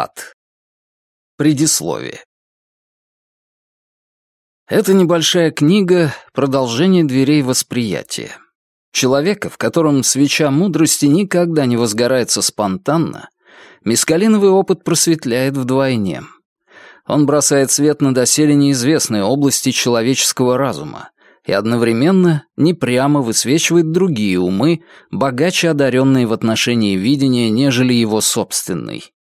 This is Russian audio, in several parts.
Ад. Предисловие. Эта небольшая книга — продолжение дверей восприятия. Человека, в котором свеча мудрости никогда не возгорается спонтанно, мискалиновый опыт просветляет вдвойне. Он бросает свет на доселе неизвестные области человеческого разума и одновременно непрямо высвечивает другие умы, богаче одаренные в отношении видения, нежели его собственный.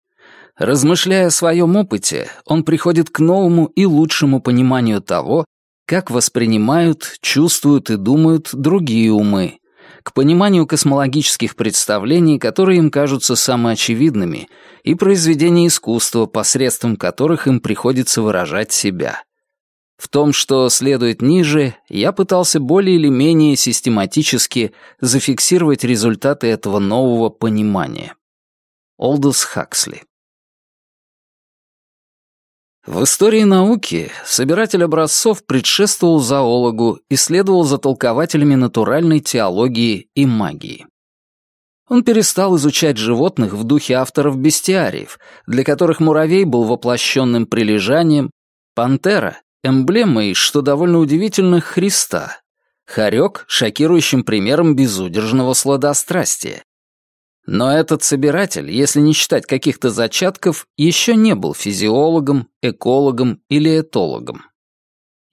Размышляя о своем опыте, он приходит к новому и лучшему пониманию того, как воспринимают, чувствуют и думают другие умы, к пониманию космологических представлений, которые им кажутся самоочевидными, и произведений искусства, посредством которых им приходится выражать себя. В том, что следует ниже, я пытался более или менее систематически зафиксировать результаты этого нового понимания. Олдус Хаксли в истории науки собиратель образцов предшествовал зоологу и следовал за толкователями натуральной теологии и магии. Он перестал изучать животных в духе авторов бестиариев, для которых муравей был воплощенным прилежанием, пантера — эмблемой, что довольно удивительно, Христа, хорек — шокирующим примером безудержного сладострастия, но этот собиратель, если не считать каких-то зачатков, еще не был физиологом, экологом или этологом.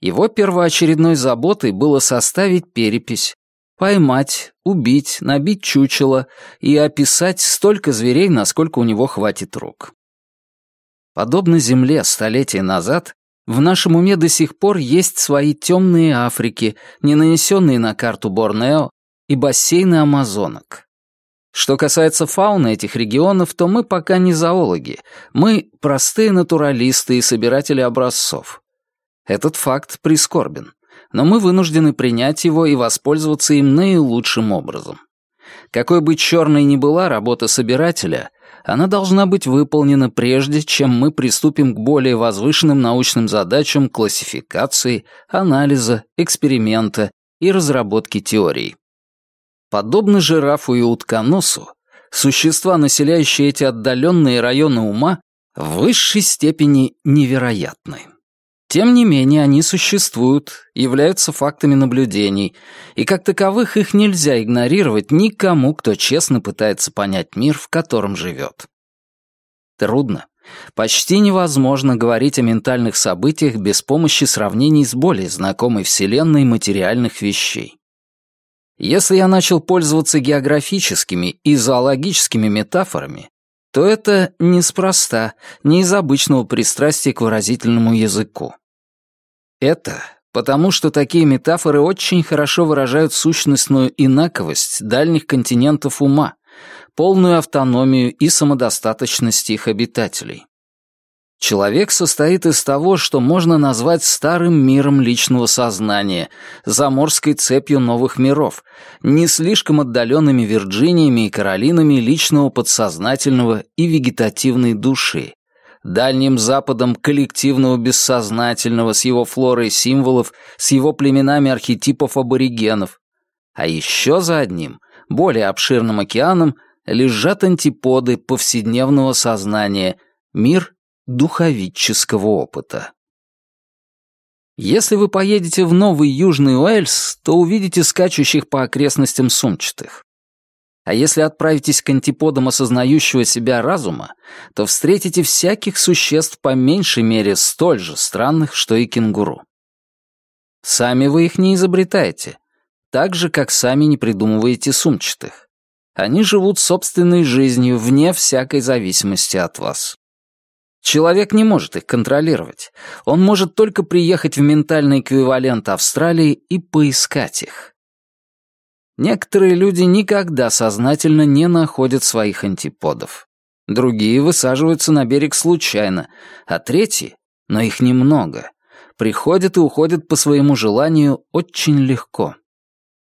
Его первоочередной заботой было составить перепись, поймать, убить, набить чучело и описать столько зверей, насколько у него хватит рук. Подобно Земле столетия назад, в нашем уме до сих пор есть свои темные Африки, не нанесенные на карту Борнео, и бассейны Амазонок. Что касается фауны этих регионов, то мы пока не зоологи. Мы простые натуралисты и собиратели образцов. Этот факт прискорбен, но мы вынуждены принять его и воспользоваться им наилучшим образом. Какой бы черной ни была работа собирателя, она должна быть выполнена прежде, чем мы приступим к более возвышенным научным задачам классификации, анализа, эксперимента и разработки теорий. Подобно жирафу и утконосу, существа, населяющие эти отдаленные районы ума, в высшей степени невероятны. Тем не менее, они существуют, являются фактами наблюдений, и как таковых их нельзя игнорировать никому, кто честно пытается понять мир, в котором живет. Трудно, почти невозможно говорить о ментальных событиях без помощи сравнений с более знакомой Вселенной материальных вещей. Если я начал пользоваться географическими и зоологическими метафорами, то это неспроста, не из обычного пристрастия к выразительному языку. Это потому, что такие метафоры очень хорошо выражают сущностную инаковость дальних континентов ума, полную автономию и самодостаточность их обитателей. Человек состоит из того, что можно назвать старым миром личного сознания, заморской цепью новых миров, не слишком отдаленными Вирджиниями и Каролинами личного подсознательного и вегетативной души, дальним западом коллективного бессознательного с его флорой символов, с его племенами архетипов аборигенов. А еще за одним, более обширным океаном, лежат антиподы повседневного сознания, мир духовического опыта. Если вы поедете в Новый Южный Уэльс, то увидите скачущих по окрестностям сумчатых. А если отправитесь к антиподам осознающего себя разума, то встретите всяких существ по меньшей мере столь же странных, что и кенгуру. Сами вы их не изобретаете, так же, как сами не придумываете сумчатых. Они живут собственной жизнью вне всякой зависимости от вас. Человек не может их контролировать. Он может только приехать в ментальный эквивалент Австралии и поискать их. Некоторые люди никогда сознательно не находят своих антиподов. Другие высаживаются на берег случайно, а третьи, но их немного, приходят и уходят по своему желанию очень легко.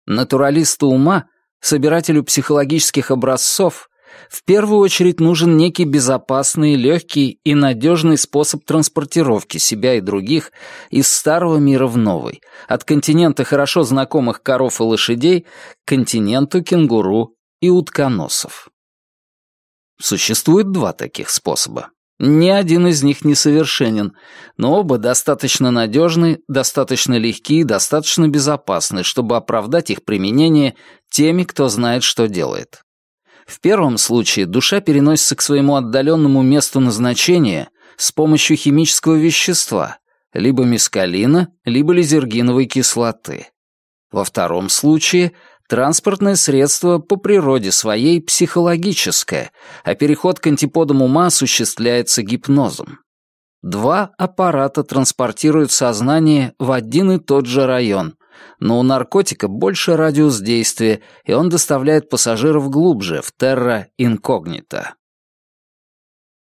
Натуралисту ума, собирателю психологических образцов, в первую очередь нужен некий безопасный, легкий и надежный способ транспортировки себя и других из старого мира в новый, от континента хорошо знакомых коров и лошадей к континенту кенгуру и утконосов. Существует два таких способа. Ни один из них не совершенен, но оба достаточно надежны, достаточно легки и достаточно безопасны, чтобы оправдать их применение теми, кто знает, что делает. В первом случае душа переносится к своему отдаленному месту назначения с помощью химического вещества, либо мескалина, либо лизергиновой кислоты. Во втором случае Транспортное средство по природе своей психологическое, а переход к антиподам ума осуществляется гипнозом. Два аппарата транспортируют сознание в один и тот же район, но у наркотика больше радиус действия, и он доставляет пассажиров глубже, в терра инкогнито.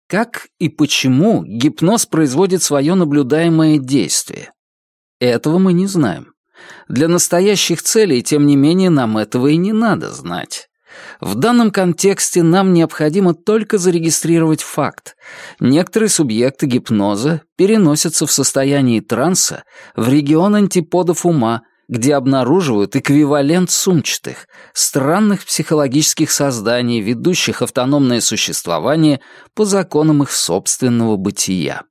Как и почему гипноз производит свое наблюдаемое действие? Этого мы не знаем. Для настоящих целей, тем не менее, нам этого и не надо знать. В данном контексте нам необходимо только зарегистрировать факт. Некоторые субъекты гипноза переносятся в состоянии транса в регион антиподов ума, где обнаруживают эквивалент сумчатых, странных психологических созданий, ведущих автономное существование по законам их собственного бытия.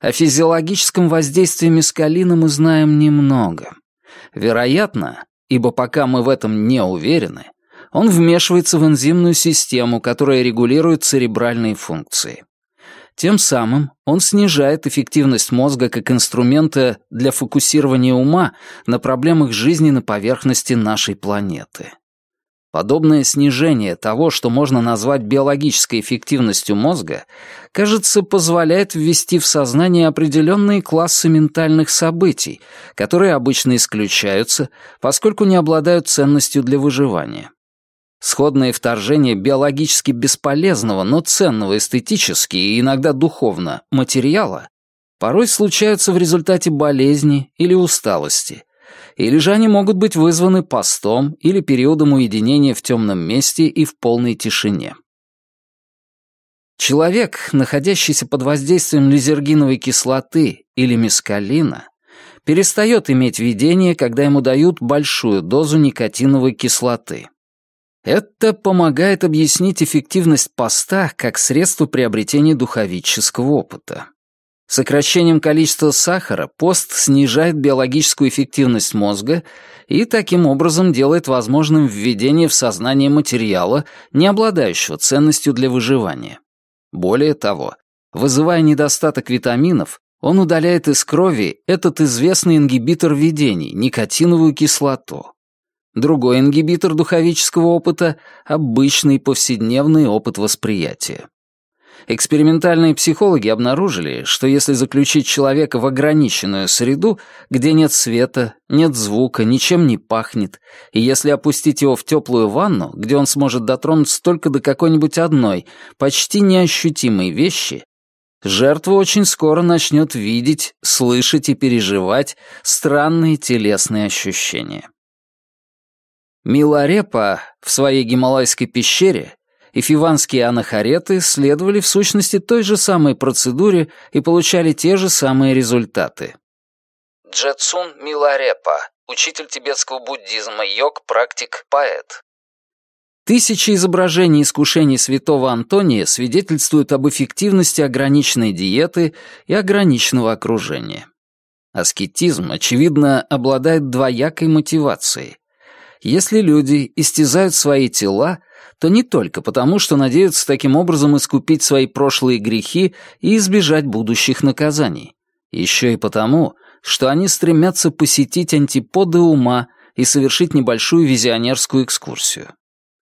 О физиологическом воздействии мескалина мы знаем немного. Вероятно, ибо пока мы в этом не уверены, он вмешивается в энзимную систему, которая регулирует церебральные функции. Тем самым он снижает эффективность мозга как инструмента для фокусирования ума на проблемах жизни на поверхности нашей планеты. Подобное снижение того, что можно назвать биологической эффективностью мозга, кажется, позволяет ввести в сознание определенные классы ментальных событий, которые обычно исключаются, поскольку не обладают ценностью для выживания. Сходное вторжение биологически бесполезного, но ценного эстетически и иногда духовно материала порой случаются в результате болезни или усталости – или же они могут быть вызваны постом или периодом уединения в темном месте и в полной тишине. Человек, находящийся под воздействием лизергиновой кислоты или мескалина, перестает иметь видение, когда ему дают большую дозу никотиновой кислоты. Это помогает объяснить эффективность поста как средство приобретения духовического опыта. Сокращением количества сахара пост снижает биологическую эффективность мозга и таким образом делает возможным введение в сознание материала, не обладающего ценностью для выживания. Более того, вызывая недостаток витаминов, он удаляет из крови этот известный ингибитор видений, никотиновую кислоту. Другой ингибитор духовического опыта — обычный повседневный опыт восприятия. Экспериментальные психологи обнаружили, что если заключить человека в ограниченную среду, где нет света, нет звука, ничем не пахнет, и если опустить его в теплую ванну, где он сможет дотронуться только до какой-нибудь одной, почти неощутимой вещи, жертва очень скоро начнет видеть, слышать и переживать странные телесные ощущения. Миларепа в своей гималайской пещере и фиванские анахареты следовали в сущности той же самой процедуре и получали те же самые результаты. Джетсун Миларепа, учитель тибетского буддизма, йог, практик, поэт. Тысячи изображений искушений святого Антония свидетельствуют об эффективности ограниченной диеты и ограниченного окружения. Аскетизм, очевидно, обладает двоякой мотивацией. Если люди истязают свои тела, то не только потому, что надеются таким образом искупить свои прошлые грехи и избежать будущих наказаний. Еще и потому, что они стремятся посетить антиподы ума и совершить небольшую визионерскую экскурсию.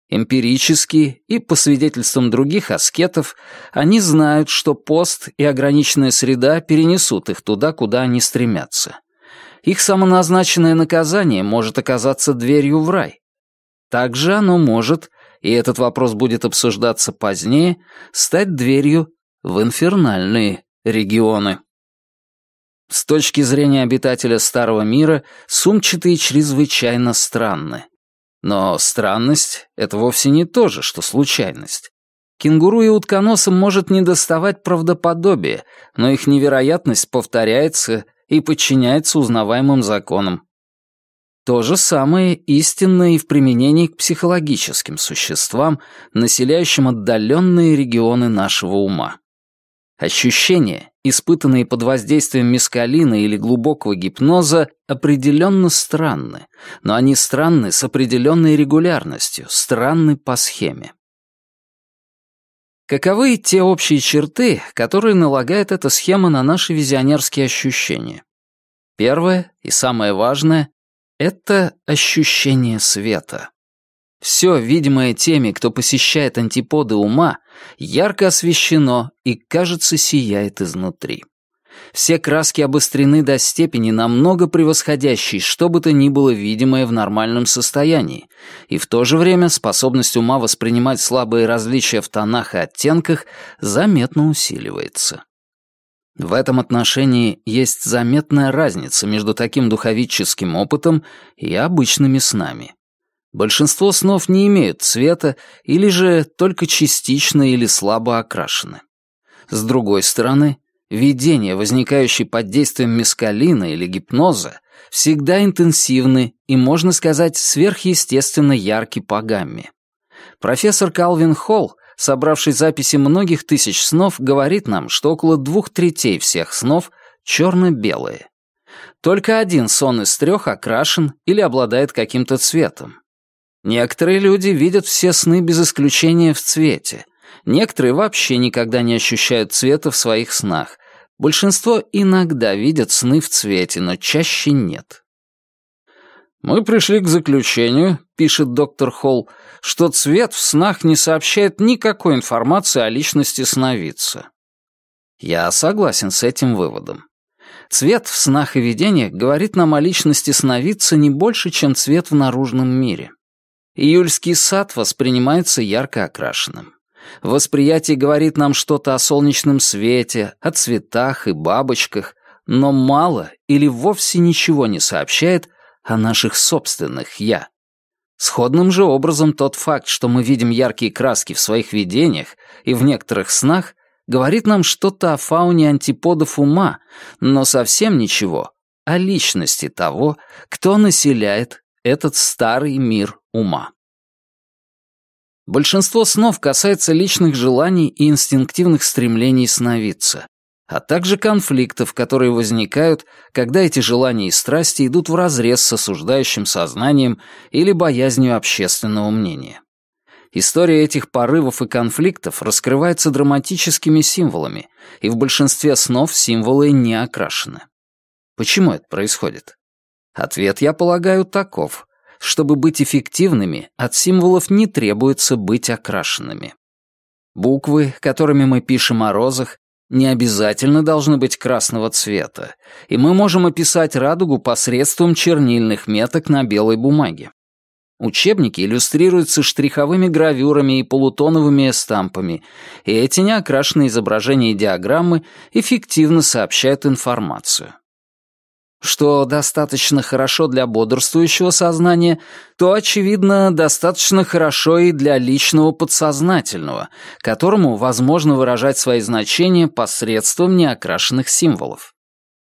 Эмпирически и по свидетельствам других аскетов, они знают, что пост и ограниченная среда перенесут их туда, куда они стремятся. Их самоназначенное наказание может оказаться дверью в рай. Также оно может и этот вопрос будет обсуждаться позднее, стать дверью в инфернальные регионы. С точки зрения обитателя Старого мира, сумчатые чрезвычайно странны. Но странность — это вовсе не то же, что случайность. Кенгуру и утконосам может недоставать правдоподобия, но их невероятность повторяется и подчиняется узнаваемым законам. То же самое истинно и в применении к психологическим существам, населяющим отдаленные регионы нашего ума. Ощущения, испытанные под воздействием мескалина или глубокого гипноза, определенно странны, но они странны с определенной регулярностью, странны по схеме. Каковы те общие черты, которые налагает эта схема на наши визионерские ощущения? Первое и самое важное — это ощущение света. Все, видимое теми, кто посещает антиподы ума, ярко освещено и, кажется, сияет изнутри. Все краски обострены до степени, намного превосходящей что бы то ни было видимое в нормальном состоянии, и в то же время способность ума воспринимать слабые различия в тонах и оттенках заметно усиливается. В этом отношении есть заметная разница между таким духовическим опытом и обычными снами. Большинство снов не имеют цвета или же только частично или слабо окрашены. С другой стороны, видения, возникающие под действием мескалина или гипноза, всегда интенсивны и, можно сказать, сверхъестественно ярки по гамме. Профессор Калвин Холл, собравший записи многих тысяч снов, говорит нам, что около двух третей всех снов черно-белые. Только один сон из трех окрашен или обладает каким-то цветом. Некоторые люди видят все сны без исключения в цвете. Некоторые вообще никогда не ощущают цвета в своих снах. Большинство иногда видят сны в цвете, но чаще нет. «Мы пришли к заключению», — пишет доктор Холл, «что цвет в снах не сообщает никакой информации о личности сновидца». Я согласен с этим выводом. Цвет в снах и видениях говорит нам о личности сновидца не больше, чем цвет в наружном мире. Июльский сад воспринимается ярко окрашенным. Восприятие говорит нам что-то о солнечном свете, о цветах и бабочках, но мало или вовсе ничего не сообщает о наших собственных «я». Сходным же образом тот факт, что мы видим яркие краски в своих видениях и в некоторых снах, говорит нам что-то о фауне антиподов ума, но совсем ничего о личности того, кто населяет этот старый мир ума. Большинство снов касается личных желаний и инстинктивных стремлений сновидца, а также конфликтов, которые возникают, когда эти желания и страсти идут вразрез с осуждающим сознанием или боязнью общественного мнения. История этих порывов и конфликтов раскрывается драматическими символами, и в большинстве снов символы не окрашены. Почему это происходит? Ответ, я полагаю, таков. Чтобы быть эффективными, от символов не требуется быть окрашенными. Буквы, которыми мы пишем о розах, не обязательно должны быть красного цвета, и мы можем описать радугу посредством чернильных меток на белой бумаге. Учебники иллюстрируются штриховыми гравюрами и полутоновыми эстампами, и эти неокрашенные изображения и диаграммы эффективно сообщают информацию что достаточно хорошо для бодрствующего сознания, то, очевидно, достаточно хорошо и для личного подсознательного, которому возможно выражать свои значения посредством неокрашенных символов.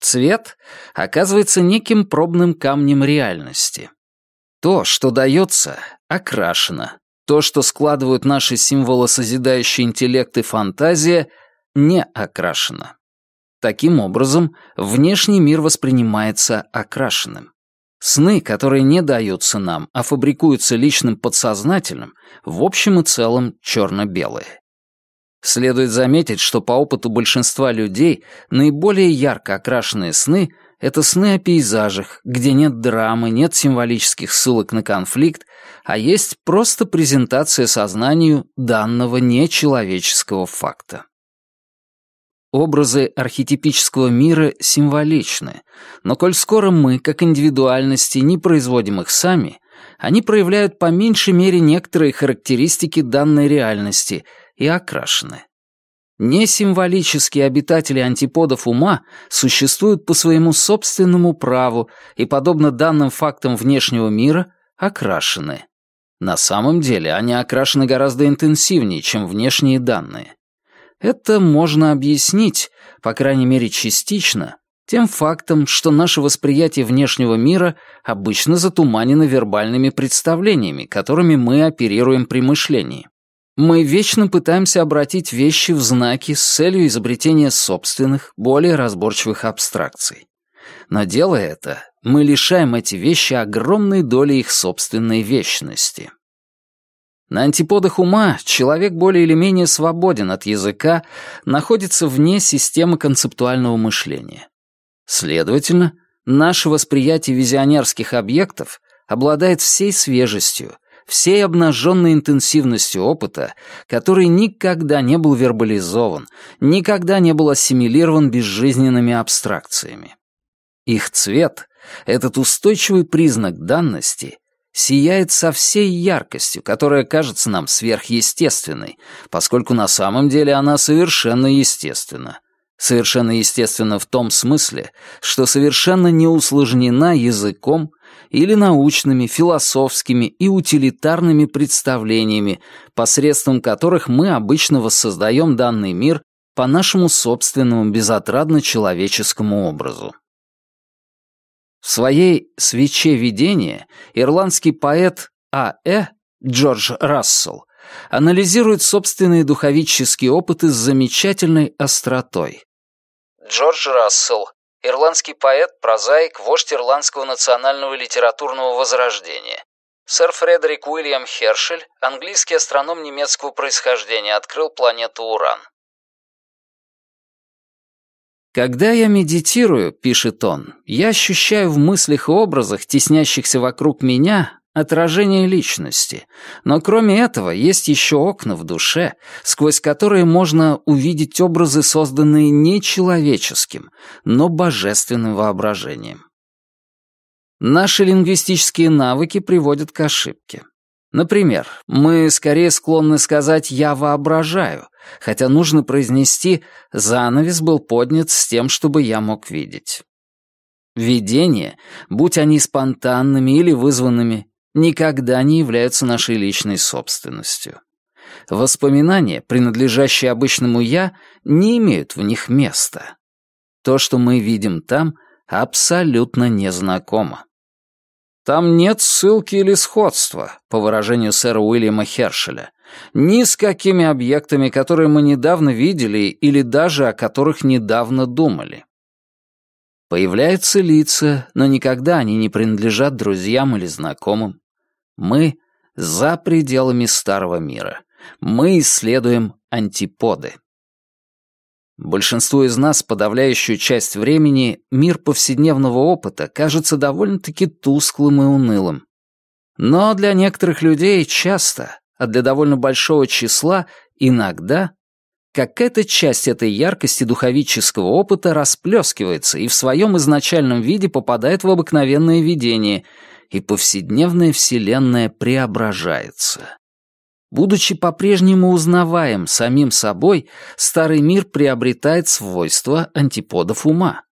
Цвет оказывается неким пробным камнем реальности. То, что дается, окрашено. То, что складывают наши символы созидающий интеллект и фантазия, не окрашено. Таким образом, внешний мир воспринимается окрашенным. Сны, которые не даются нам, а фабрикуются личным подсознательным, в общем и целом черно-белые. Следует заметить, что по опыту большинства людей наиболее ярко окрашенные сны — это сны о пейзажах, где нет драмы, нет символических ссылок на конфликт, а есть просто презентация сознанию данного нечеловеческого факта. Образы архетипического мира символичны, но коль скоро мы, как индивидуальности, не производим их сами, они проявляют по меньшей мере некоторые характеристики данной реальности и окрашены. Несимволические обитатели антиподов ума существуют по своему собственному праву и, подобно данным фактам внешнего мира, окрашены. На самом деле они окрашены гораздо интенсивнее, чем внешние данные. Это можно объяснить, по крайней мере частично, Тем фактом, что наше восприятие внешнего мира обычно затуманено вербальными представлениями, которыми мы оперируем при мышлении. Мы вечно пытаемся обратить вещи в знаки с целью изобретения собственных, более разборчивых абстракций. Но делая это, мы лишаем эти вещи огромной доли их собственной вечности. На антиподах ума человек более или менее свободен от языка, находится вне системы концептуального мышления. Следовательно, наше восприятие визионерских объектов обладает всей свежестью, всей обнаженной интенсивностью опыта, который никогда не был вербализован, никогда не был ассимилирован безжизненными абстракциями. Их цвет, этот устойчивый признак данности, сияет со всей яркостью, которая кажется нам сверхъестественной, поскольку на самом деле она совершенно естественна. Совершенно естественно в том смысле, что совершенно не усложнена языком или научными, философскими и утилитарными представлениями, посредством которых мы обычно воссоздаем данный мир по нашему собственному безотрадно-человеческому образу. В своей «Свече видения» ирландский поэт А.Э. Джордж Рассел анализирует собственные духовические опыты с замечательной остротой. Джордж Рассел, ирландский поэт, прозаик, вождь ирландского национального литературного возрождения. Сэр Фредерик Уильям Хершель, английский астроном немецкого происхождения, открыл планету Уран. «Когда я медитирую, — пишет он, — я ощущаю в мыслях и образах, теснящихся вокруг меня, отражение личности. Но кроме этого, есть еще окна в душе, сквозь которые можно увидеть образы, созданные не человеческим, но божественным воображением. Наши лингвистические навыки приводят к ошибке. Например, мы скорее склонны сказать «я воображаю», хотя нужно произнести «занавес был поднят с тем, чтобы я мог видеть». Видения, будь они спонтанными или вызванными, никогда не являются нашей личной собственностью. Воспоминания, принадлежащие обычному «я», не имеют в них места. То, что мы видим там, абсолютно незнакомо. Там нет ссылки или сходства, по выражению сэра Уильяма Хершеля, ни с какими объектами, которые мы недавно видели или даже о которых недавно думали. Появляются лица, но никогда они не принадлежат друзьям или знакомым. Мы за пределами старого мира. Мы исследуем антиподы. Большинству из нас подавляющую часть времени мир повседневного опыта кажется довольно-таки тусклым и унылым. Но для некоторых людей часто, а для довольно большого числа иногда, какая-то часть этой яркости духовического опыта расплескивается и в своем изначальном виде попадает в обыкновенное видение, и повседневная вселенная преображается. Будучи по-прежнему узнаваем самим собой, старый мир приобретает свойства антиподов ума.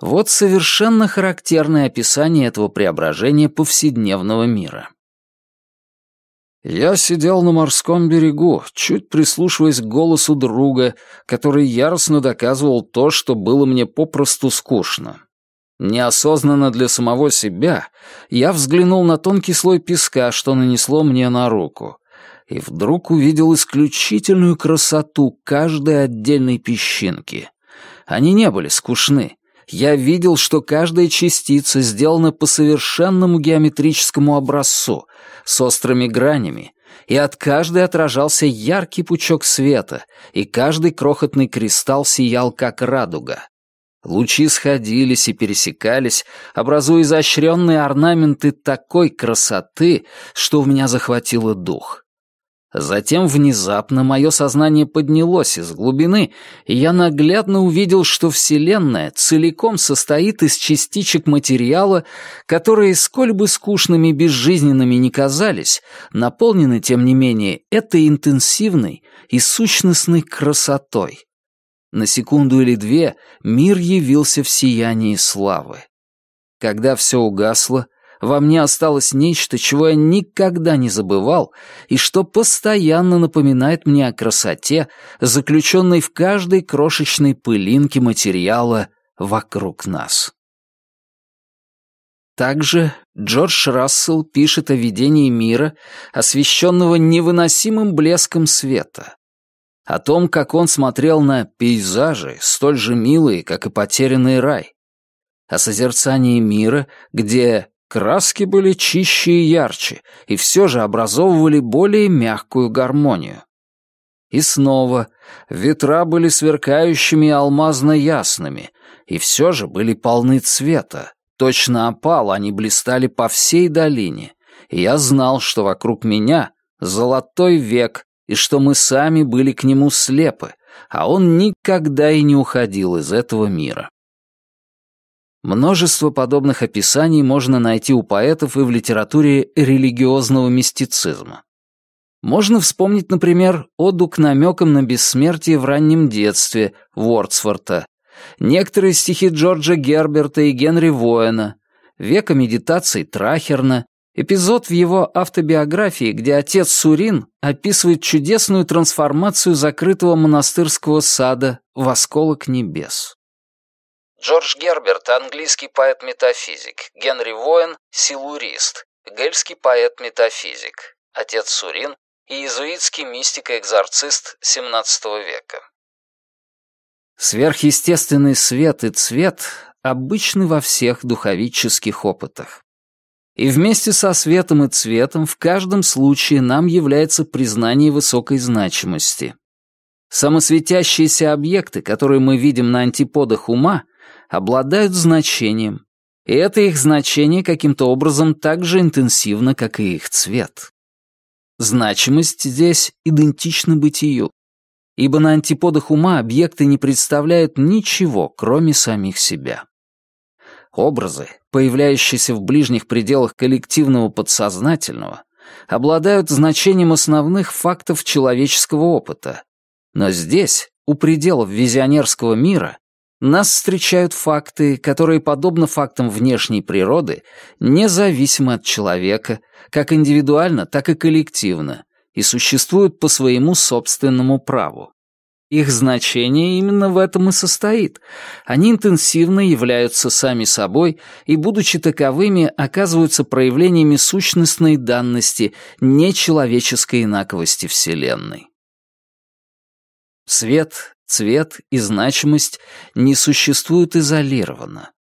Вот совершенно характерное описание этого преображения повседневного мира. Я сидел на морском берегу, чуть прислушиваясь к голосу друга, который яростно доказывал то, что было мне попросту скучно. Неосознанно для самого себя я взглянул на тонкий слой песка, что нанесло мне на руку и вдруг увидел исключительную красоту каждой отдельной песчинки. Они не были скучны. Я видел, что каждая частица сделана по совершенному геометрическому образцу, с острыми гранями, и от каждой отражался яркий пучок света, и каждый крохотный кристалл сиял, как радуга. Лучи сходились и пересекались, образуя изощренные орнаменты такой красоты, что у меня захватило дух. Затем внезапно мое сознание поднялось из глубины, и я наглядно увидел, что Вселенная целиком состоит из частичек материала, которые, сколь бы скучными и безжизненными ни казались, наполнены, тем не менее, этой интенсивной и сущностной красотой. На секунду или две мир явился в сиянии славы. Когда все угасло, во мне осталось нечто, чего я никогда не забывал и что постоянно напоминает мне о красоте, заключенной в каждой крошечной пылинке материала вокруг нас. Также Джордж Рассел пишет о видении мира, освещенного невыносимым блеском света, о том, как он смотрел на пейзажи, столь же милые, как и потерянный рай, о созерцании мира, где краски были чище и ярче, и все же образовывали более мягкую гармонию. И снова ветра были сверкающими и алмазно ясными, и все же были полны цвета. Точно опал, они блистали по всей долине, и я знал, что вокруг меня золотой век, и что мы сами были к нему слепы, а он никогда и не уходил из этого мира. Множество подобных описаний можно найти у поэтов и в литературе религиозного мистицизма. Можно вспомнить, например, оду к намекам на бессмертие в раннем детстве Вордсворта, некоторые стихи Джорджа Герберта и Генри Воэна, века медитаций Трахерна, эпизод в его автобиографии, где отец Сурин описывает чудесную трансформацию закрытого монастырского сада в осколок небес. Джордж Герберт — английский поэт-метафизик, Генри Воэн — силурист, гельский поэт-метафизик, отец Сурин и иезуитский мистик и экзорцист XVII века. Сверхъестественный свет и цвет обычны во всех духовических опытах. И вместе со светом и цветом в каждом случае нам является признание высокой значимости. Самосветящиеся объекты, которые мы видим на антиподах ума, обладают значением, и это их значение каким-то образом так же интенсивно, как и их цвет. Значимость здесь идентична бытию, ибо на антиподах ума объекты не представляют ничего, кроме самих себя. Образы, появляющиеся в ближних пределах коллективного подсознательного, обладают значением основных фактов человеческого опыта. Но здесь, у пределов визионерского мира, нас встречают факты, которые, подобно фактам внешней природы, независимы от человека, как индивидуально, так и коллективно, и существуют по своему собственному праву. Их значение именно в этом и состоит. Они интенсивно являются сами собой и, будучи таковыми, оказываются проявлениями сущностной данности нечеловеческой инаковости Вселенной. Свет, цвет и значимость не существуют изолированно.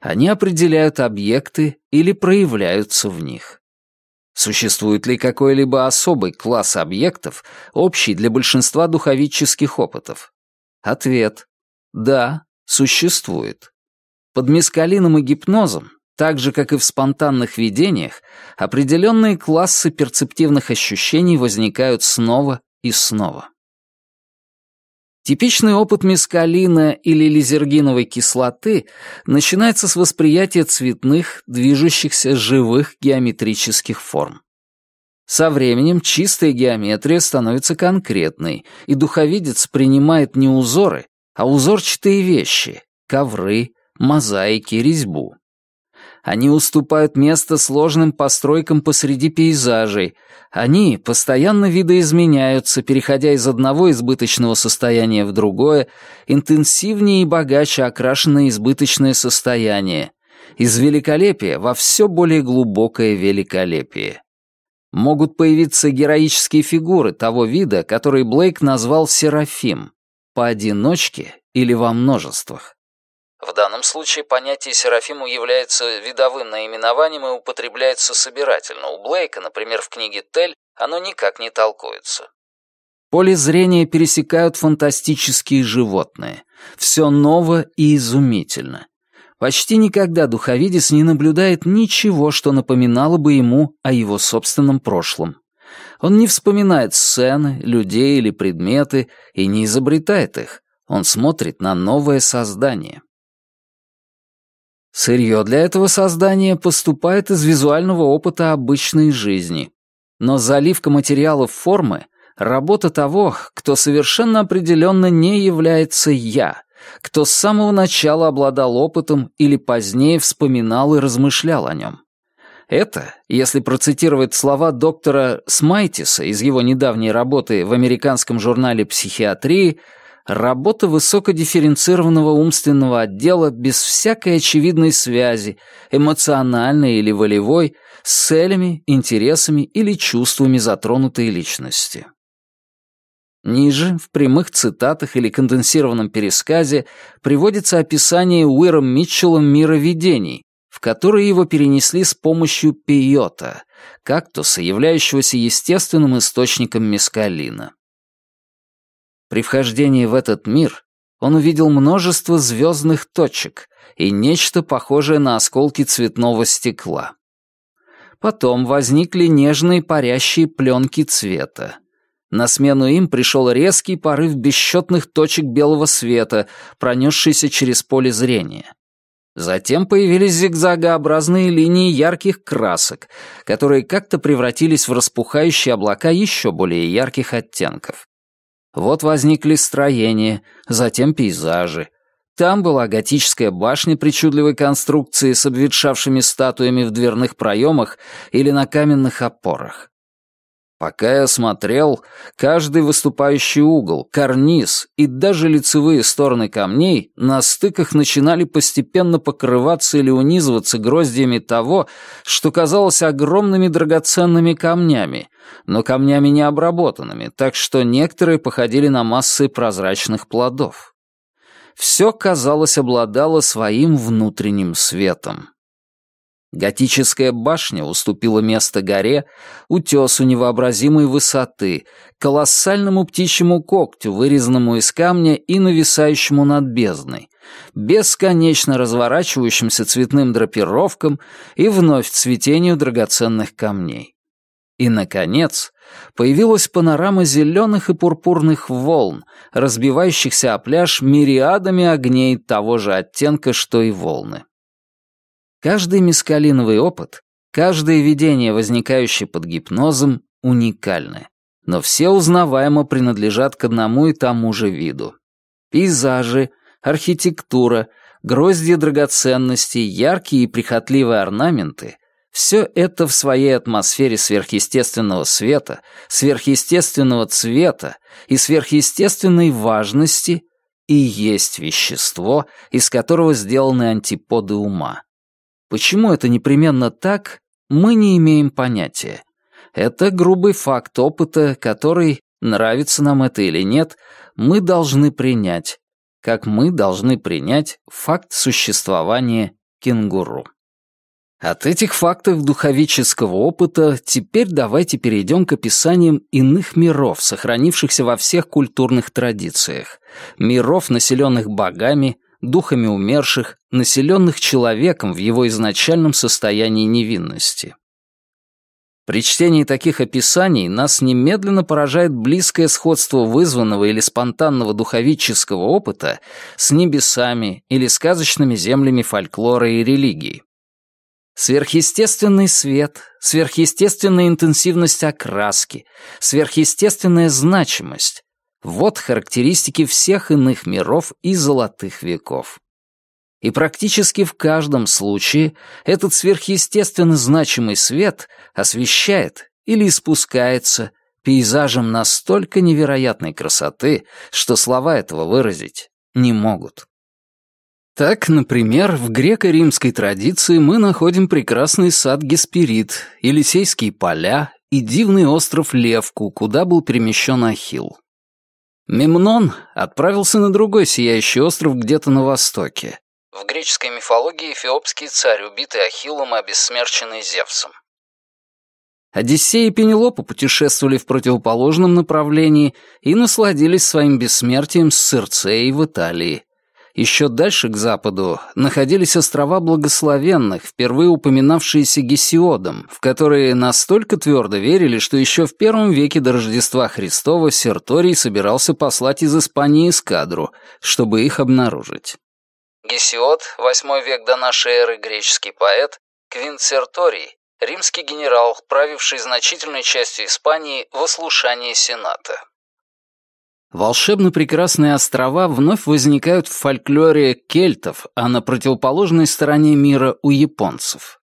Они определяют объекты или проявляются в них. Существует ли какой-либо особый класс объектов, общий для большинства духовических опытов? Ответ – да, существует. Под мескалином и гипнозом, так же, как и в спонтанных видениях, определенные классы перцептивных ощущений возникают снова и снова. Типичный опыт мескалина или лизергиновой кислоты начинается с восприятия цветных, движущихся живых геометрических форм. Со временем чистая геометрия становится конкретной, и духовидец принимает не узоры, а узорчатые вещи — ковры, мозаики, резьбу. Они уступают место сложным постройкам посреди пейзажей. Они постоянно видоизменяются, переходя из одного избыточного состояния в другое, интенсивнее и богаче окрашенное избыточное состояние, из великолепия во все более глубокое великолепие. Могут появиться героические фигуры того вида, который Блейк назвал серафим, поодиночке или во множествах. В данном случае понятие Серафиму является видовым наименованием и употребляется собирательно. У Блейка, например, в книге «Тель» оно никак не толкуется. Поле зрения пересекают фантастические животные. Все ново и изумительно. Почти никогда духовидец не наблюдает ничего, что напоминало бы ему о его собственном прошлом. Он не вспоминает сцены, людей или предметы и не изобретает их. Он смотрит на новое создание. Сырье для этого создания поступает из визуального опыта обычной жизни. Но заливка материалов формы — работа того, кто совершенно определенно не является «я», кто с самого начала обладал опытом или позднее вспоминал и размышлял о нем. Это, если процитировать слова доктора Смайтиса из его недавней работы в американском журнале психиатрии, Работа высокодифференцированного умственного отдела без всякой очевидной связи, эмоциональной или волевой, с целями, интересами или чувствами затронутой личности. Ниже, в прямых цитатах или конденсированном пересказе, приводится описание Уиром Митчеллом мира видений, в который его перенесли с помощью пиота, кактуса, являющегося естественным источником мескалина. При вхождении в этот мир он увидел множество звездных точек и нечто похожее на осколки цветного стекла. Потом возникли нежные парящие пленки цвета. На смену им пришел резкий порыв бесчетных точек белого света, пронесшийся через поле зрения. Затем появились зигзагообразные линии ярких красок, которые как-то превратились в распухающие облака еще более ярких оттенков. Вот возникли строения, затем пейзажи. Там была готическая башня причудливой конструкции с обветшавшими статуями в дверных проемах или на каменных опорах. Пока я смотрел, каждый выступающий угол, карниз и даже лицевые стороны камней на стыках начинали постепенно покрываться или унизываться гроздьями того, что казалось огромными драгоценными камнями, но камнями необработанными, так что некоторые походили на массы прозрачных плодов. Все, казалось, обладало своим внутренним светом. Готическая башня уступила место горе, утесу невообразимой высоты, колоссальному птичьему когтю, вырезанному из камня и нависающему над бездной, бесконечно разворачивающимся цветным драпировкам и вновь цветению драгоценных камней. И, наконец, появилась панорама зеленых и пурпурных волн, разбивающихся о пляж мириадами огней того же оттенка, что и волны. Каждый мискалиновый опыт, каждое видение, возникающее под гипнозом, уникальны, но все узнаваемо принадлежат к одному и тому же виду. Пейзажи, архитектура, гроздья драгоценностей, яркие и прихотливые орнаменты — все это в своей атмосфере сверхъестественного света, сверхъестественного цвета и сверхъестественной важности и есть вещество, из которого сделаны антиподы ума. Почему это непременно так, мы не имеем понятия. Это грубый факт опыта, который, нравится нам это или нет, мы должны принять, как мы должны принять факт существования кенгуру. От этих фактов духовического опыта теперь давайте перейдем к описаниям иных миров, сохранившихся во всех культурных традициях. Миров, населенных богами, духами умерших, населенных человеком в его изначальном состоянии невинности. При чтении таких описаний нас немедленно поражает близкое сходство вызванного или спонтанного духовического опыта с небесами или сказочными землями фольклора и религии. Сверхъестественный свет, сверхъестественная интенсивность окраски, сверхъестественная значимость вот характеристики всех иных миров и золотых веков. И практически в каждом случае этот сверхъестественно значимый свет освещает или испускается пейзажем настолько невероятной красоты, что слова этого выразить не могут. Так, например, в греко-римской традиции мы находим прекрасный сад Гесперид, Елисейские поля и дивный остров Левку, куда был перемещен Ахилл. Мемнон отправился на другой сияющий остров где-то на востоке. В греческой мифологии эфиопский царь, убитый Ахиллом и обессмерченный Зевсом. Одиссей и Пенелопа путешествовали в противоположном направлении и насладились своим бессмертием с Цирцеей в Италии. Еще дальше, к западу, находились острова Благословенных, впервые упоминавшиеся Гесиодом, в которые настолько твердо верили, что еще в первом веке до Рождества Христова Серторий собирался послать из Испании эскадру, чтобы их обнаружить. Гесиод, восьмой век до нашей эры греческий поэт, Квинт Серторий, римский генерал, правивший значительной частью Испании в ослушании Сената. Волшебно прекрасные острова вновь возникают в фольклоре кельтов, а на противоположной стороне мира у японцев.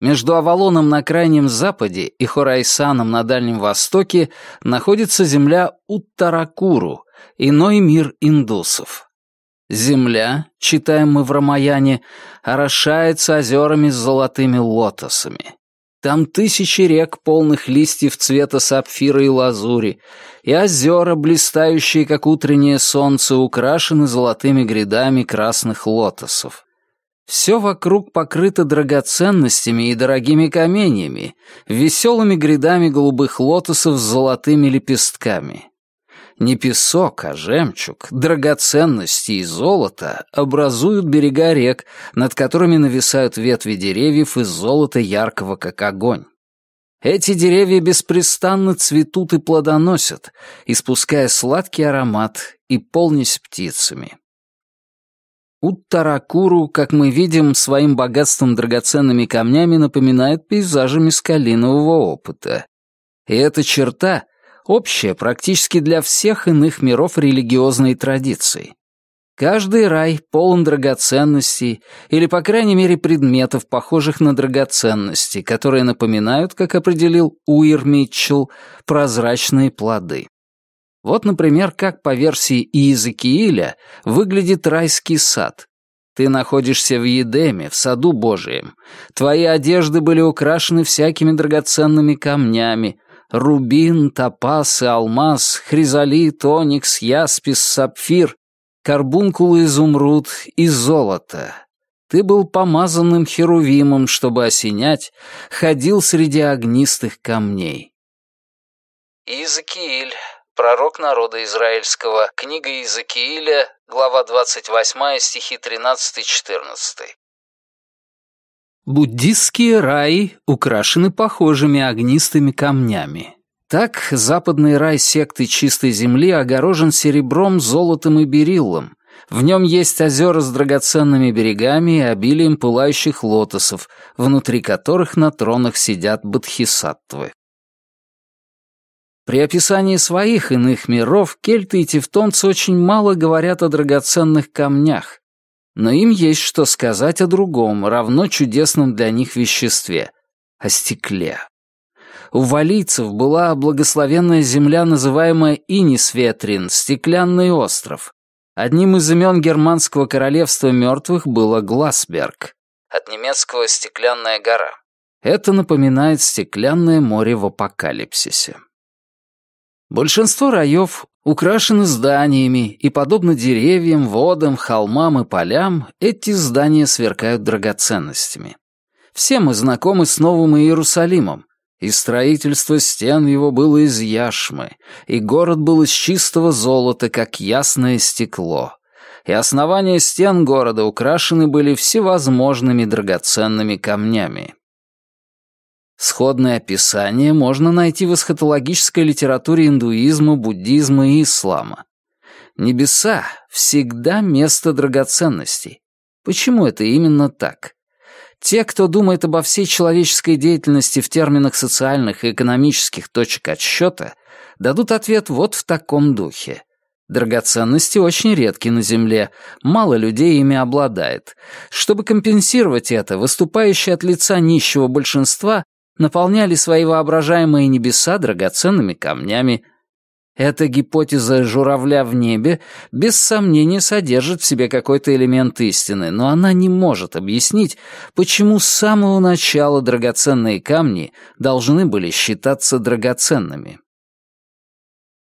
Между Авалоном на Крайнем Западе и Хорайсаном на Дальнем Востоке находится земля Уттаракуру, иной мир индусов. Земля, читаем мы в Рамаяне, орошается озерами с золотыми лотосами. Там тысячи рек, полных листьев цвета сапфира и лазури, и озера, блистающие, как утреннее солнце, украшены золотыми грядами красных лотосов. Все вокруг покрыто драгоценностями и дорогими каменьями, веселыми грядами голубых лотосов с золотыми лепестками. Не песок, а жемчуг, драгоценности и золото образуют берега рек, над которыми нависают ветви деревьев из золота яркого, как огонь. Эти деревья беспрестанно цветут и плодоносят, испуская сладкий аромат и полнясь птицами. Уттаракуру, как мы видим, своим богатством драгоценными камнями напоминает пейзажи мискалинового опыта. И эта черта общая практически для всех иных миров религиозной традиции. Каждый рай полон драгоценностей или, по крайней мере, предметов, похожих на драгоценности, которые напоминают, как определил Уир Митчелл, прозрачные плоды. Вот, например, как по версии Иезекииля выглядит райский сад. Ты находишься в Едеме, в саду Божием. Твои одежды были украшены всякими драгоценными камнями. Рубин, топаз и алмаз, хризолит, оникс, яспис, сапфир, карбункул и изумруд и золото. Ты был помазанным херувимом, чтобы осенять, ходил среди огнистых камней. Иезекииль, Пророк народа израильского. Книга Иезекииля, глава 28, стихи 13-14. Буддистские раи украшены похожими огнистыми камнями. Так, западный рай секты чистой земли огорожен серебром, золотом и бериллом. В нем есть озера с драгоценными берегами и обилием пылающих лотосов, внутри которых на тронах сидят бодхисаттвы. При описании своих иных миров кельты и тевтонцы очень мало говорят о драгоценных камнях, но им есть что сказать о другом, равно чудесном для них веществе — о стекле. У валийцев была благословенная земля, называемая Инисветрин, стеклянный остров. Одним из имен германского королевства мертвых было Гласберг. От немецкого «стеклянная гора». Это напоминает стеклянное море в апокалипсисе. Большинство раев украшены зданиями, и, подобно деревьям, водам, холмам и полям, эти здания сверкают драгоценностями. Все мы знакомы с Новым Иерусалимом, и строительство стен его было из яшмы, и город был из чистого золота, как ясное стекло, и основания стен города украшены были всевозможными драгоценными камнями. Сходное описание можно найти в эсхатологической литературе индуизма, буддизма и ислама. Небеса — всегда место драгоценностей. Почему это именно так? Те, кто думает обо всей человеческой деятельности в терминах социальных и экономических точек отсчета, дадут ответ вот в таком духе. Драгоценности очень редки на Земле, мало людей ими обладает. Чтобы компенсировать это, выступающие от лица нищего большинства наполняли свои воображаемые небеса драгоценными камнями. Эта гипотеза журавля в небе без сомнения содержит в себе какой-то элемент истины, но она не может объяснить, почему с самого начала драгоценные камни должны были считаться драгоценными.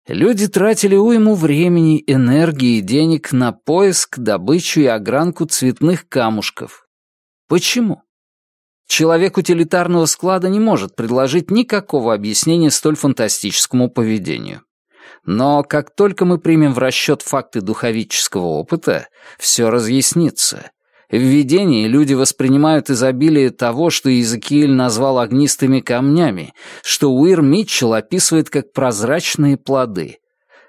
Люди тратили уйму времени, энергии и денег на поиск, добычу и огранку цветных камушков. Почему? Человек утилитарного склада не может предложить никакого объяснения столь фантастическому поведению. Но как только мы примем в расчет факты духовического опыта, все разъяснится. В видении люди воспринимают изобилие того, что Иезекииль назвал огнистыми камнями, что Уир Митчелл описывает как прозрачные плоды.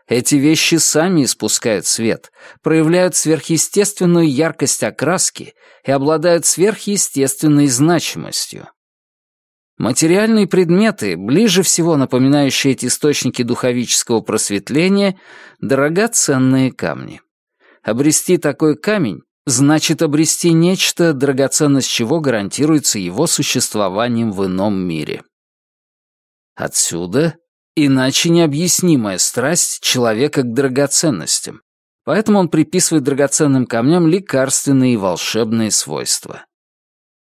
Эти вещи сами испускают свет, проявляют сверхъестественную яркость окраски и обладают сверхъестественной значимостью. Материальные предметы, ближе всего напоминающие эти источники духовического просветления, драгоценные камни. Обрести такой камень значит обрести нечто, драгоценность чего гарантируется его существованием в ином мире. Отсюда иначе необъяснимая страсть человека к драгоценностям, поэтому он приписывает драгоценным камням лекарственные и волшебные свойства.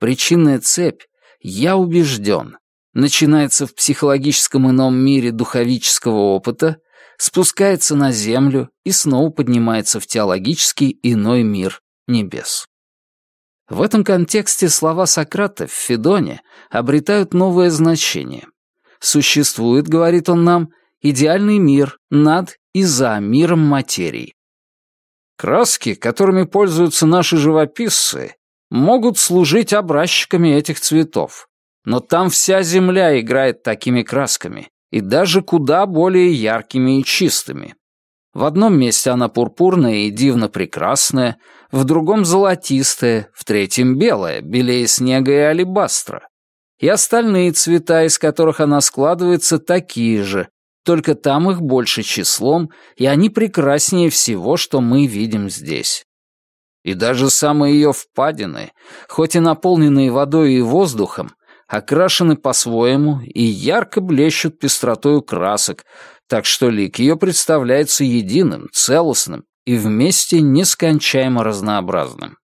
Причинная цепь, я убежден, начинается в психологическом ином мире духовического опыта, спускается на землю и снова поднимается в теологический иной мир небес. В этом контексте слова Сократа в Федоне обретают новое значение. Существует, говорит он нам, идеальный мир над и за миром материи. Краски, которыми пользуются наши живописцы, могут служить образчиками этих цветов. Но там вся земля играет такими красками, и даже куда более яркими и чистыми. В одном месте она пурпурная и дивно прекрасная, в другом золотистая, в третьем белая, белее снега и алебастра. И остальные цвета, из которых она складывается, такие же, только там их больше числом, и они прекраснее всего, что мы видим здесь. И даже самые ее впадины, хоть и наполненные водой и воздухом, окрашены по-своему и ярко блещут пестротою красок, так что лик ее представляется единым, целостным и вместе нескончаемо разнообразным.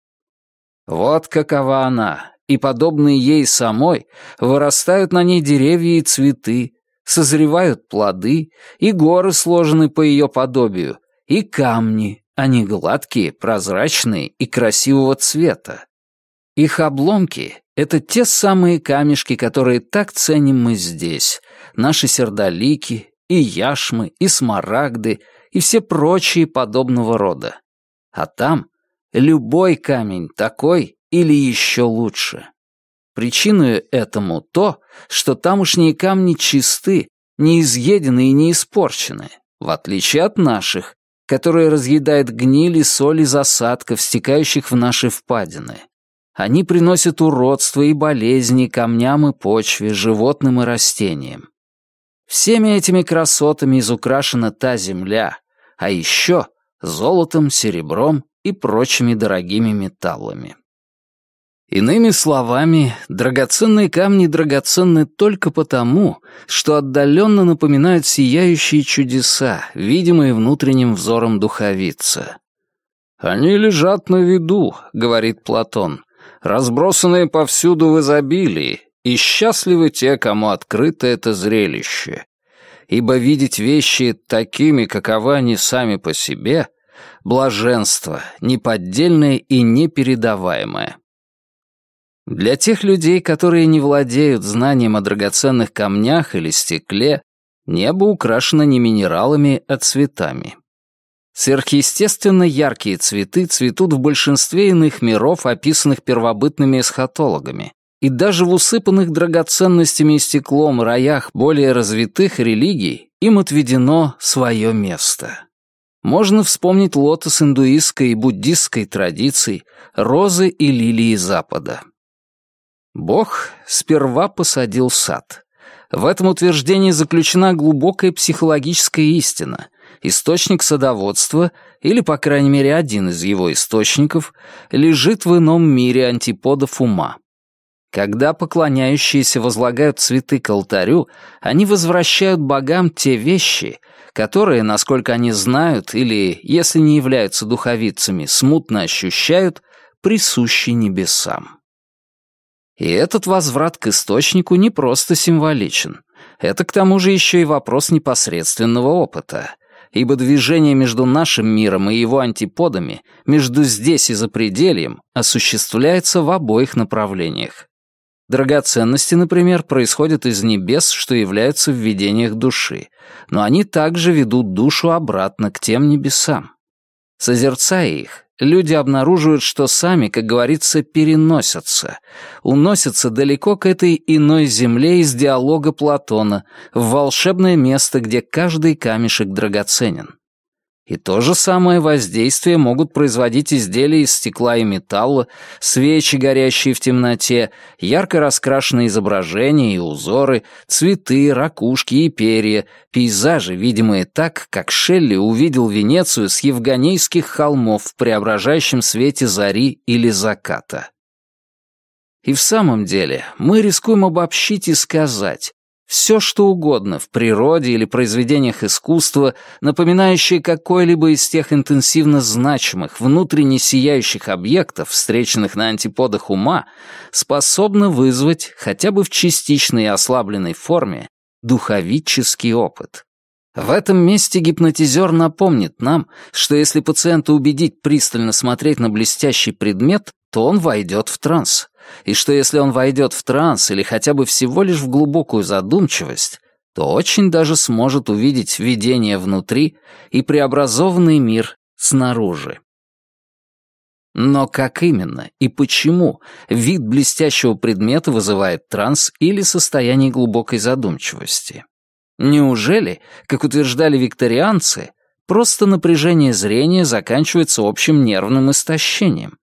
Вот какова она, и подобные ей самой вырастают на ней деревья и цветы, созревают плоды, и горы сложены по ее подобию, и камни, они гладкие, прозрачные и красивого цвета. Их обломки — это те самые камешки, которые так ценим мы здесь, наши сердолики, и яшмы, и смарагды, и все прочие подобного рода. А там любой камень такой или еще лучше. Причиной этому то, что тамошние камни чисты, не изъедены и не испорчены, в отличие от наших, которые разъедает гниль и соль из осадков, стекающих в наши впадины. Они приносят уродство и болезни камням и почве, животным и растениям. Всеми этими красотами изукрашена та земля, а еще золотом, серебром и прочими дорогими металлами. Иными словами, драгоценные камни драгоценны только потому, что отдаленно напоминают сияющие чудеса, видимые внутренним взором духовица. «Они лежат на виду», — говорит Платон, разбросанные повсюду в изобилии, и счастливы те, кому открыто это зрелище. Ибо видеть вещи такими, каковы они сами по себе, блаженство, неподдельное и непередаваемое. Для тех людей, которые не владеют знанием о драгоценных камнях или стекле, небо украшено не минералами, а цветами. Сверхъестественно яркие цветы цветут в большинстве иных миров, описанных первобытными эсхатологами, и даже в усыпанных драгоценностями и стеклом раях более развитых религий им отведено свое место. Можно вспомнить лотос индуистской и буддистской традиций, розы и лилии Запада. Бог сперва посадил сад. В этом утверждении заключена глубокая психологическая истина, источник садоводства, или, по крайней мере, один из его источников, лежит в ином мире антиподов ума. Когда поклоняющиеся возлагают цветы к алтарю, они возвращают богам те вещи, которые, насколько они знают или, если не являются духовицами, смутно ощущают, присущи небесам. И этот возврат к источнику не просто символичен. Это к тому же еще и вопрос непосредственного опыта ибо движение между нашим миром и его антиподами, между здесь и запредельем, осуществляется в обоих направлениях. Драгоценности, например, происходят из небес, что являются в видениях души, но они также ведут душу обратно к тем небесам. Созерцая их, люди обнаруживают, что сами, как говорится, переносятся, уносятся далеко к этой иной земле из диалога Платона, в волшебное место, где каждый камешек драгоценен. И то же самое воздействие могут производить изделия из стекла и металла, свечи, горящие в темноте, ярко раскрашенные изображения и узоры, цветы, ракушки и перья, пейзажи, видимые так, как Шелли увидел Венецию с евганейских холмов в преображающем свете зари или заката. И в самом деле мы рискуем обобщить и сказать, все, что угодно в природе или произведениях искусства, напоминающее какой-либо из тех интенсивно значимых, внутренне сияющих объектов, встреченных на антиподах ума, способно вызвать, хотя бы в частичной и ослабленной форме, духовический опыт. В этом месте гипнотизер напомнит нам, что если пациента убедить пристально смотреть на блестящий предмет, то он войдет в транс и что если он войдет в транс или хотя бы всего лишь в глубокую задумчивость, то очень даже сможет увидеть видение внутри и преобразованный мир снаружи. Но как именно и почему вид блестящего предмета вызывает транс или состояние глубокой задумчивости? Неужели, как утверждали викторианцы, просто напряжение зрения заканчивается общим нервным истощением?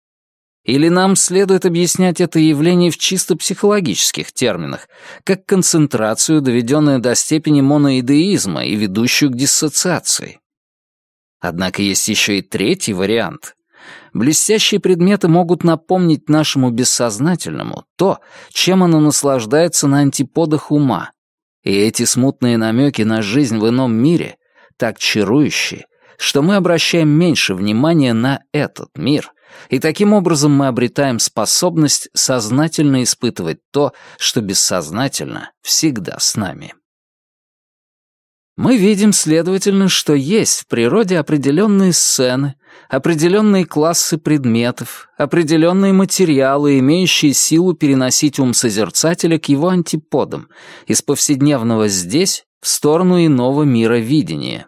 Или нам следует объяснять это явление в чисто психологических терминах, как концентрацию, доведенную до степени моноидеизма и ведущую к диссоциации? Однако есть еще и третий вариант. Блестящие предметы могут напомнить нашему бессознательному то, чем оно наслаждается на антиподах ума. И эти смутные намеки на жизнь в ином мире так чарующие, что мы обращаем меньше внимания на этот мир — и таким образом мы обретаем способность сознательно испытывать то, что бессознательно всегда с нами. Мы видим, следовательно, что есть в природе определенные сцены, определенные классы предметов, определенные материалы, имеющие силу переносить ум созерцателя к его антиподам, из повседневного здесь в сторону иного мира видения.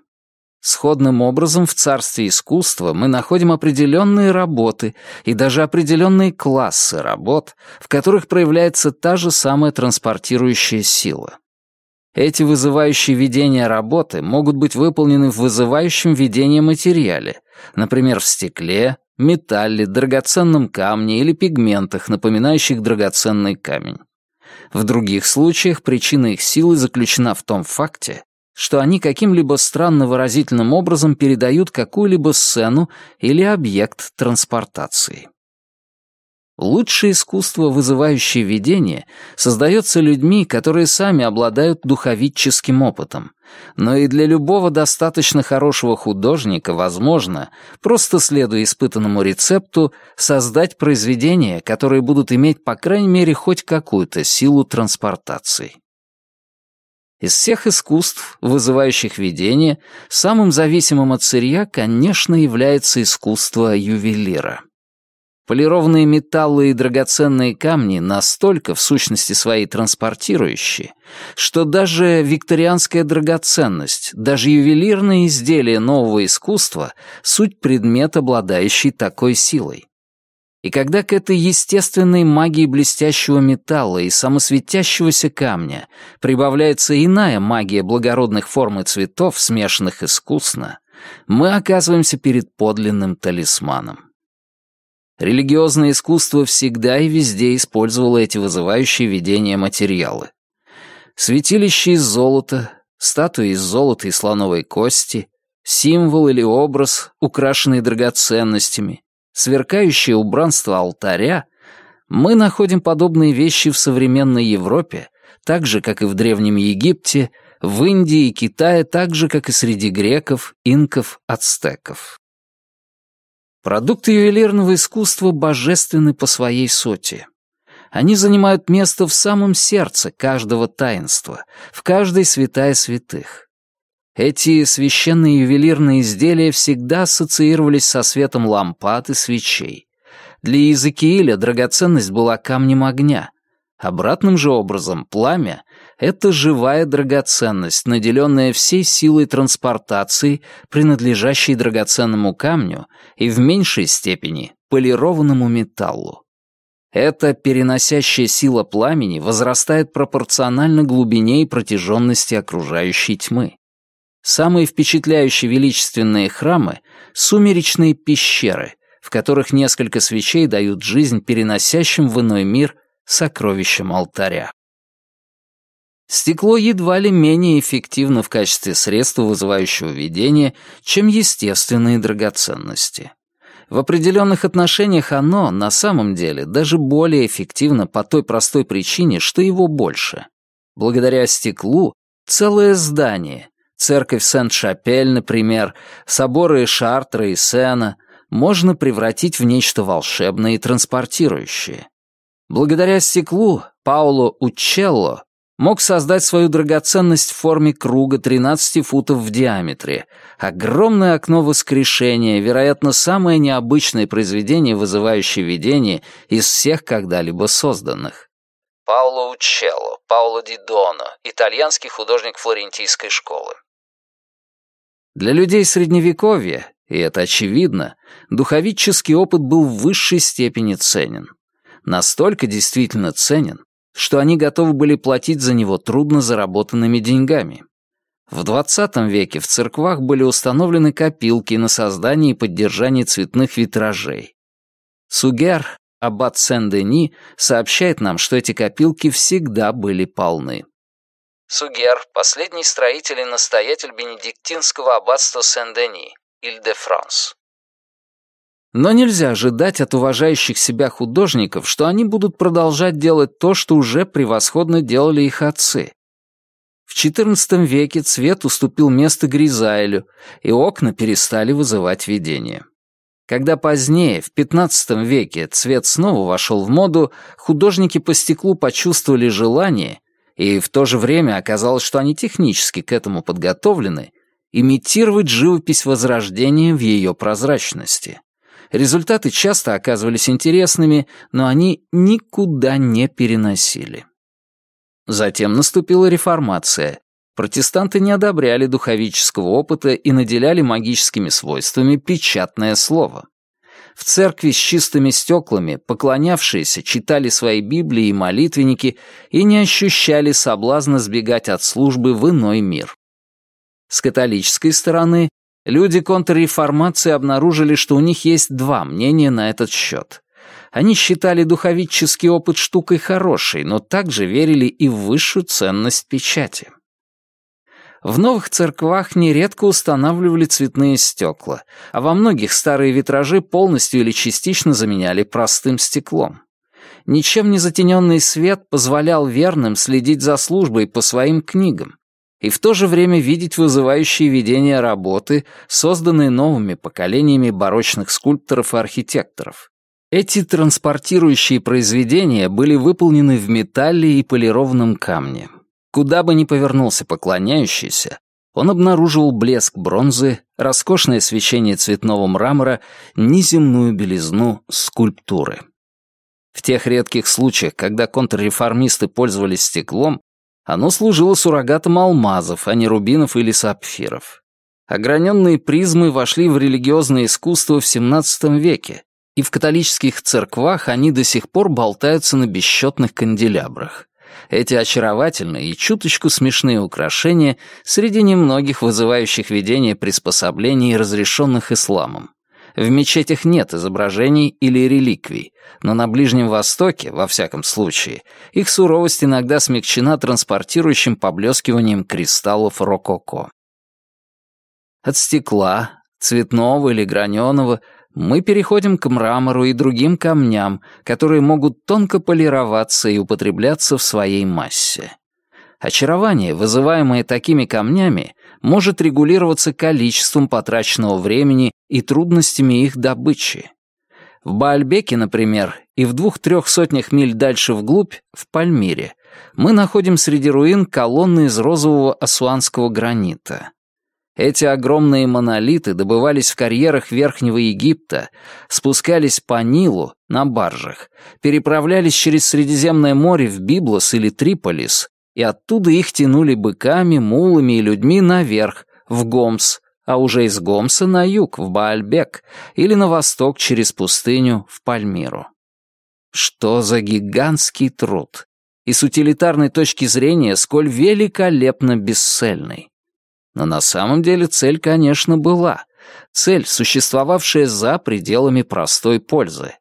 Сходным образом в царстве искусства мы находим определенные работы и даже определенные классы работ, в которых проявляется та же самая транспортирующая сила. Эти вызывающие видения работы могут быть выполнены в вызывающем видение материале, например, в стекле, металле, драгоценном камне или пигментах, напоминающих драгоценный камень. В других случаях причина их силы заключена в том факте, что они каким-либо странно выразительным образом передают какую-либо сцену или объект транспортации. Лучшее искусство, вызывающее видение, создается людьми, которые сами обладают духовическим опытом. Но и для любого достаточно хорошего художника возможно, просто следуя испытанному рецепту, создать произведения, которые будут иметь по крайней мере хоть какую-то силу транспортации. Из всех искусств, вызывающих видение, самым зависимым от сырья, конечно, является искусство ювелира. Полированные металлы и драгоценные камни настолько в сущности своей транспортирующие, что даже викторианская драгоценность, даже ювелирные изделия нового искусства — суть предмет, обладающий такой силой. И когда к этой естественной магии блестящего металла и самосветящегося камня прибавляется иная магия благородных форм и цветов, смешанных искусно, мы оказываемся перед подлинным талисманом. Религиозное искусство всегда и везде использовало эти вызывающие видения материалы. Святилище из золота, статуи из золота и слоновой кости, символ или образ, украшенный драгоценностями, сверкающее убранство алтаря, мы находим подобные вещи в современной Европе, так же, как и в Древнем Египте, в Индии и Китае, так же, как и среди греков, инков, ацтеков. Продукты ювелирного искусства божественны по своей сути. Они занимают место в самом сердце каждого таинства, в каждой святая святых. Эти священные ювелирные изделия всегда ассоциировались со светом лампад и свечей. Для Иезекииля драгоценность была камнем огня. Обратным же образом пламя — это живая драгоценность, наделенная всей силой транспортации, принадлежащей драгоценному камню и в меньшей степени полированному металлу. Эта переносящая сила пламени возрастает пропорционально глубине и протяженности окружающей тьмы. Самые впечатляющие величественные храмы — сумеречные пещеры, в которых несколько свечей дают жизнь переносящим в иной мир сокровищам алтаря. Стекло едва ли менее эффективно в качестве средства, вызывающего видение, чем естественные драгоценности. В определенных отношениях оно, на самом деле, даже более эффективно по той простой причине, что его больше. Благодаря стеклу целое здание, церковь Сент-Шапель, например, соборы Шартра и Сена, можно превратить в нечто волшебное и транспортирующее. Благодаря стеклу Пауло Учелло мог создать свою драгоценность в форме круга 13 футов в диаметре. Огромное окно воскрешения, вероятно, самое необычное произведение, вызывающее видение из всех когда-либо созданных. Пауло Учелло, Пауло Ди Доно, итальянский художник флорентийской школы. Для людей Средневековья, и это очевидно, духовический опыт был в высшей степени ценен. Настолько действительно ценен, что они готовы были платить за него трудно заработанными деньгами. В XX веке в церквах были установлены копилки на создание и поддержание цветных витражей. Сугер, аббат Сен-Дени, сообщает нам, что эти копилки всегда были полны. Сугер — последний строитель и настоятель бенедиктинского аббатства Сен-Дени, Иль-де-Франс. Но нельзя ожидать от уважающих себя художников, что они будут продолжать делать то, что уже превосходно делали их отцы. В XIV веке цвет уступил место гризайлю, и окна перестали вызывать видение. Когда позднее, в XV веке, цвет снова вошел в моду, художники по стеклу почувствовали желание, и в то же время оказалось, что они технически к этому подготовлены, имитировать живопись Возрождения в ее прозрачности. Результаты часто оказывались интересными, но они никуда не переносили. Затем наступила реформация. Протестанты не одобряли духовического опыта и наделяли магическими свойствами печатное слово. В церкви с чистыми стеклами поклонявшиеся читали свои Библии и молитвенники и не ощущали соблазна сбегать от службы в иной мир. С католической стороны Люди контрреформации обнаружили, что у них есть два мнения на этот счет. Они считали духовический опыт штукой хорошей, но также верили и в высшую ценность печати. В новых церквах нередко устанавливали цветные стекла, а во многих старые витражи полностью или частично заменяли простым стеклом. Ничем не затененный свет позволял верным следить за службой по своим книгам, и в то же время видеть вызывающие видения работы, созданные новыми поколениями барочных скульпторов и архитекторов. Эти транспортирующие произведения были выполнены в металле и полированном камне. Куда бы ни повернулся поклоняющийся, он обнаруживал блеск бронзы, роскошное свечение цветного мрамора, неземную белизну скульптуры. В тех редких случаях, когда контрреформисты пользовались стеклом, оно служило суррогатом алмазов, а не рубинов или сапфиров. Ограненные призмы вошли в религиозное искусство в XVII веке, и в католических церквах они до сих пор болтаются на бесчетных канделябрах. Эти очаровательные и чуточку смешные украшения среди немногих вызывающих видение приспособлений, разрешенных исламом. В мечетях нет изображений или реликвий, но на Ближнем Востоке, во всяком случае, их суровость иногда смягчена транспортирующим поблескиванием кристаллов рококо. От стекла, цветного или граненого, мы переходим к мрамору и другим камням, которые могут тонко полироваться и употребляться в своей массе. Очарование, вызываемое такими камнями, может регулироваться количеством потраченного времени и трудностями их добычи. В Баальбеке, например, и в двух-трех сотнях миль дальше вглубь, в Пальмире, мы находим среди руин колонны из розового асуанского гранита. Эти огромные монолиты добывались в карьерах Верхнего Египта, спускались по Нилу на баржах, переправлялись через Средиземное море в Библос или Триполис и оттуда их тянули быками, мулами и людьми наверх, в Гомс, а уже из Гомса на юг, в Баальбек, или на восток через пустыню, в Пальмиру. Что за гигантский труд! И с утилитарной точки зрения, сколь великолепно бесцельный. Но на самом деле цель, конечно, была. Цель, существовавшая за пределами простой пользы.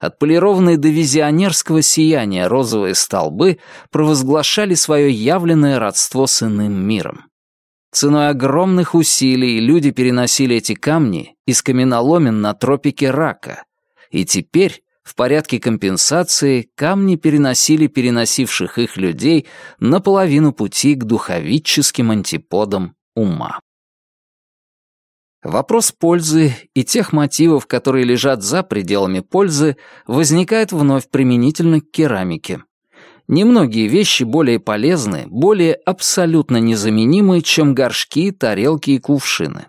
Отполированные до визионерского сияния розовые столбы провозглашали свое явленное родство с иным миром. Ценой огромных усилий люди переносили эти камни из каменоломен на тропики Рака, и теперь, в порядке компенсации, камни переносили переносивших их людей на половину пути к духовическим антиподам ума. Вопрос пользы и тех мотивов, которые лежат за пределами пользы, возникает вновь применительно к керамике. Немногие вещи более полезны, более абсолютно незаменимы, чем горшки, тарелки и кувшины.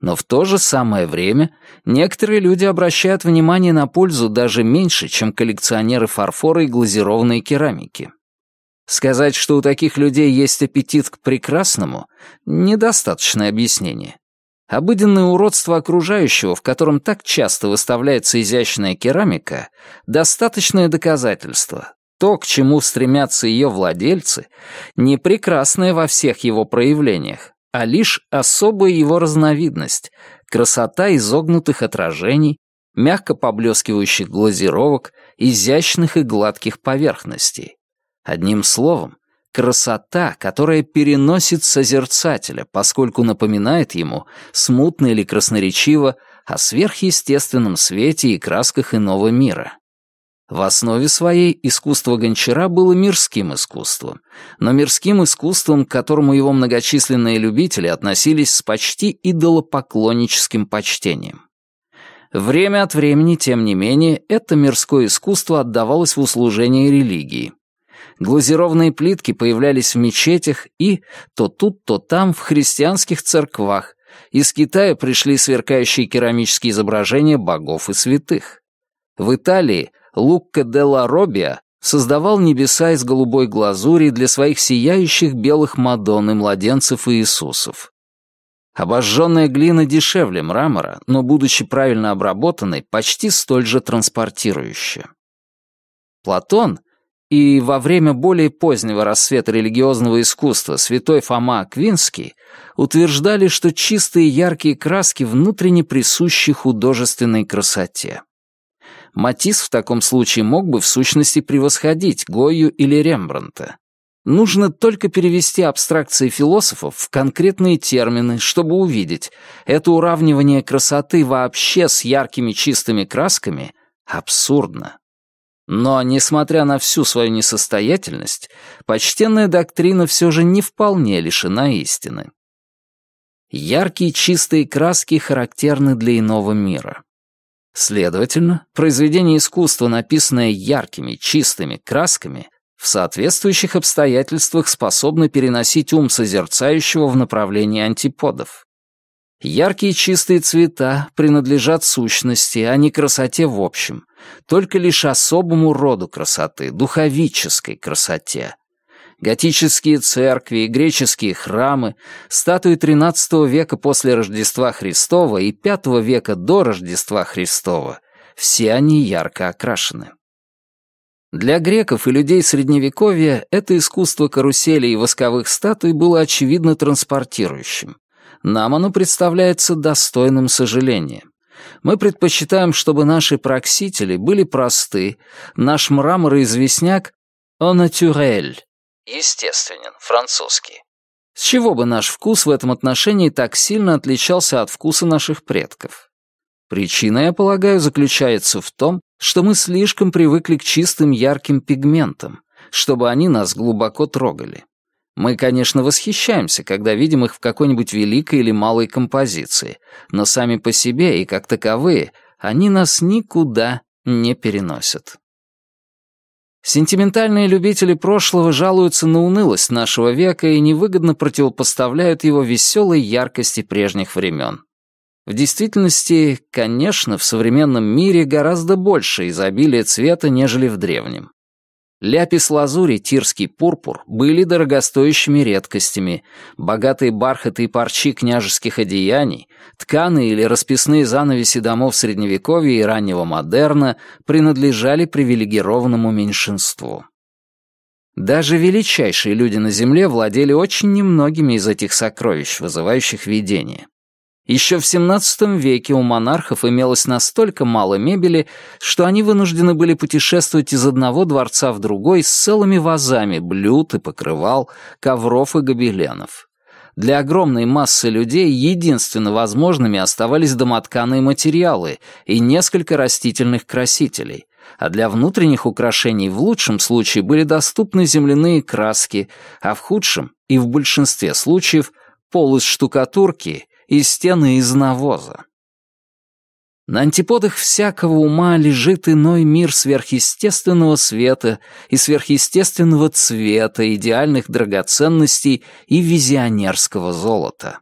Но в то же самое время некоторые люди обращают внимание на пользу даже меньше, чем коллекционеры фарфора и глазированной керамики. Сказать, что у таких людей есть аппетит к прекрасному, недостаточное объяснение. Обыденное уродство окружающего, в котором так часто выставляется изящная керамика, достаточное доказательство. То, к чему стремятся ее владельцы, не прекрасное во всех его проявлениях, а лишь особая его разновидность — красота изогнутых отражений, мягко поблескивающих глазировок, изящных и гладких поверхностей. Одним словом, красота, которая переносит созерцателя, поскольку напоминает ему, смутно или красноречиво, о сверхъестественном свете и красках иного мира. В основе своей искусство гончара было мирским искусством, но мирским искусством, к которому его многочисленные любители относились с почти идолопоклонническим почтением. Время от времени, тем не менее, это мирское искусство отдавалось в услужение религии, глазированные плитки появлялись в мечетях и, то тут, то там, в христианских церквах. Из Китая пришли сверкающие керамические изображения богов и святых. В Италии Лукка де ла Робиа создавал небеса из голубой глазури для своих сияющих белых Мадонн и младенцев и Иисусов. Обожженная глина дешевле мрамора, но, будучи правильно обработанной, почти столь же транспортирующая. Платон и во время более позднего рассвета религиозного искусства святой Фома Аквинский утверждали, что чистые яркие краски внутренне присущи художественной красоте. Матисс в таком случае мог бы в сущности превосходить Гою или Рембрандта. Нужно только перевести абстракции философов в конкретные термины, чтобы увидеть, это уравнивание красоты вообще с яркими чистыми красками абсурдно. Но, несмотря на всю свою несостоятельность, почтенная доктрина все же не вполне лишена истины. Яркие чистые краски характерны для иного мира. Следовательно, произведение искусства, написанное яркими, чистыми красками, в соответствующих обстоятельствах способно переносить ум созерцающего в направлении антиподов. Яркие чистые цвета принадлежат сущности, а не красоте в общем, только лишь особому роду красоты, духовической красоте. Готические церкви и греческие храмы, статуи XIII века после Рождества Христова и V века до Рождества Христова, все они ярко окрашены. Для греков и людей Средневековья это искусство карусели и восковых статуй было очевидно транспортирующим нам оно представляется достойным сожаления. Мы предпочитаем, чтобы наши проксители были просты, наш мрамор и известняк — «au naturel». Естественен, французский. С чего бы наш вкус в этом отношении так сильно отличался от вкуса наших предков? Причина, я полагаю, заключается в том, что мы слишком привыкли к чистым ярким пигментам, чтобы они нас глубоко трогали. Мы, конечно, восхищаемся, когда видим их в какой-нибудь великой или малой композиции, но сами по себе и как таковые они нас никуда не переносят. Сентиментальные любители прошлого жалуются на унылость нашего века и невыгодно противопоставляют его веселой яркости прежних времен. В действительности, конечно, в современном мире гораздо больше изобилия цвета, нежели в древнем. Ляпис-лазурь и тирский пурпур были дорогостоящими редкостями, богатые бархаты и парчи княжеских одеяний, тканые или расписные занавеси домов Средневековья и раннего модерна принадлежали привилегированному меньшинству. Даже величайшие люди на Земле владели очень немногими из этих сокровищ, вызывающих видение. Еще в XVII веке у монархов имелось настолько мало мебели, что они вынуждены были путешествовать из одного дворца в другой с целыми вазами блюд и покрывал, ковров и гобеленов. Для огромной массы людей единственно возможными оставались домотканые материалы и несколько растительных красителей, а для внутренних украшений в лучшем случае были доступны земляные краски, а в худшем и в большинстве случаев пол из штукатурки и стены из навоза. На антиподах всякого ума лежит иной мир сверхъестественного света и сверхъестественного цвета, идеальных драгоценностей и визионерского золота.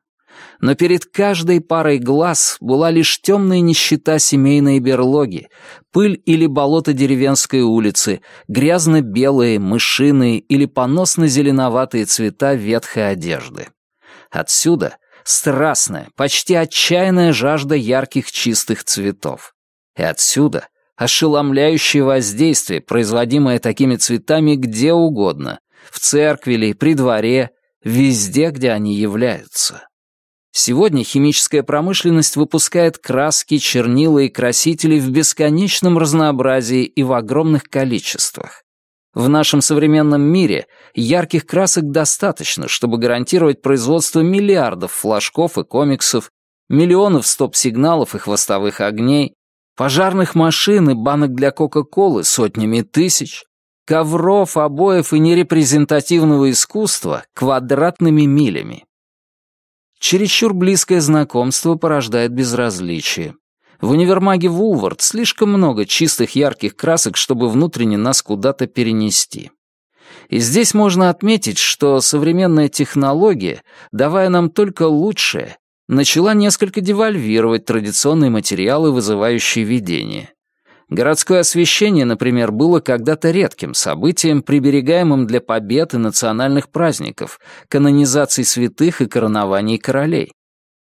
Но перед каждой парой глаз была лишь темная нищета семейной берлоги, пыль или болото деревенской улицы, грязно-белые, мышиные или поносно-зеленоватые цвета ветхой одежды. Отсюда страстная, почти отчаянная жажда ярких чистых цветов. И отсюда ошеломляющее воздействие, производимое такими цветами где угодно, в церкви или при дворе, везде, где они являются. Сегодня химическая промышленность выпускает краски, чернила и красители в бесконечном разнообразии и в огромных количествах. В нашем современном мире ярких красок достаточно, чтобы гарантировать производство миллиардов флажков и комиксов, миллионов стоп-сигналов и хвостовых огней, пожарных машин и банок для Кока-Колы сотнями тысяч, ковров, обоев и нерепрезентативного искусства квадратными милями. Чересчур близкое знакомство порождает безразличие. В универмаге Вулвард слишком много чистых ярких красок, чтобы внутренне нас куда-то перенести. И здесь можно отметить, что современная технология, давая нам только лучшее, начала несколько девальвировать традиционные материалы, вызывающие видение. Городское освещение, например, было когда-то редким событием, приберегаемым для побед и национальных праздников, канонизаций святых и коронований королей.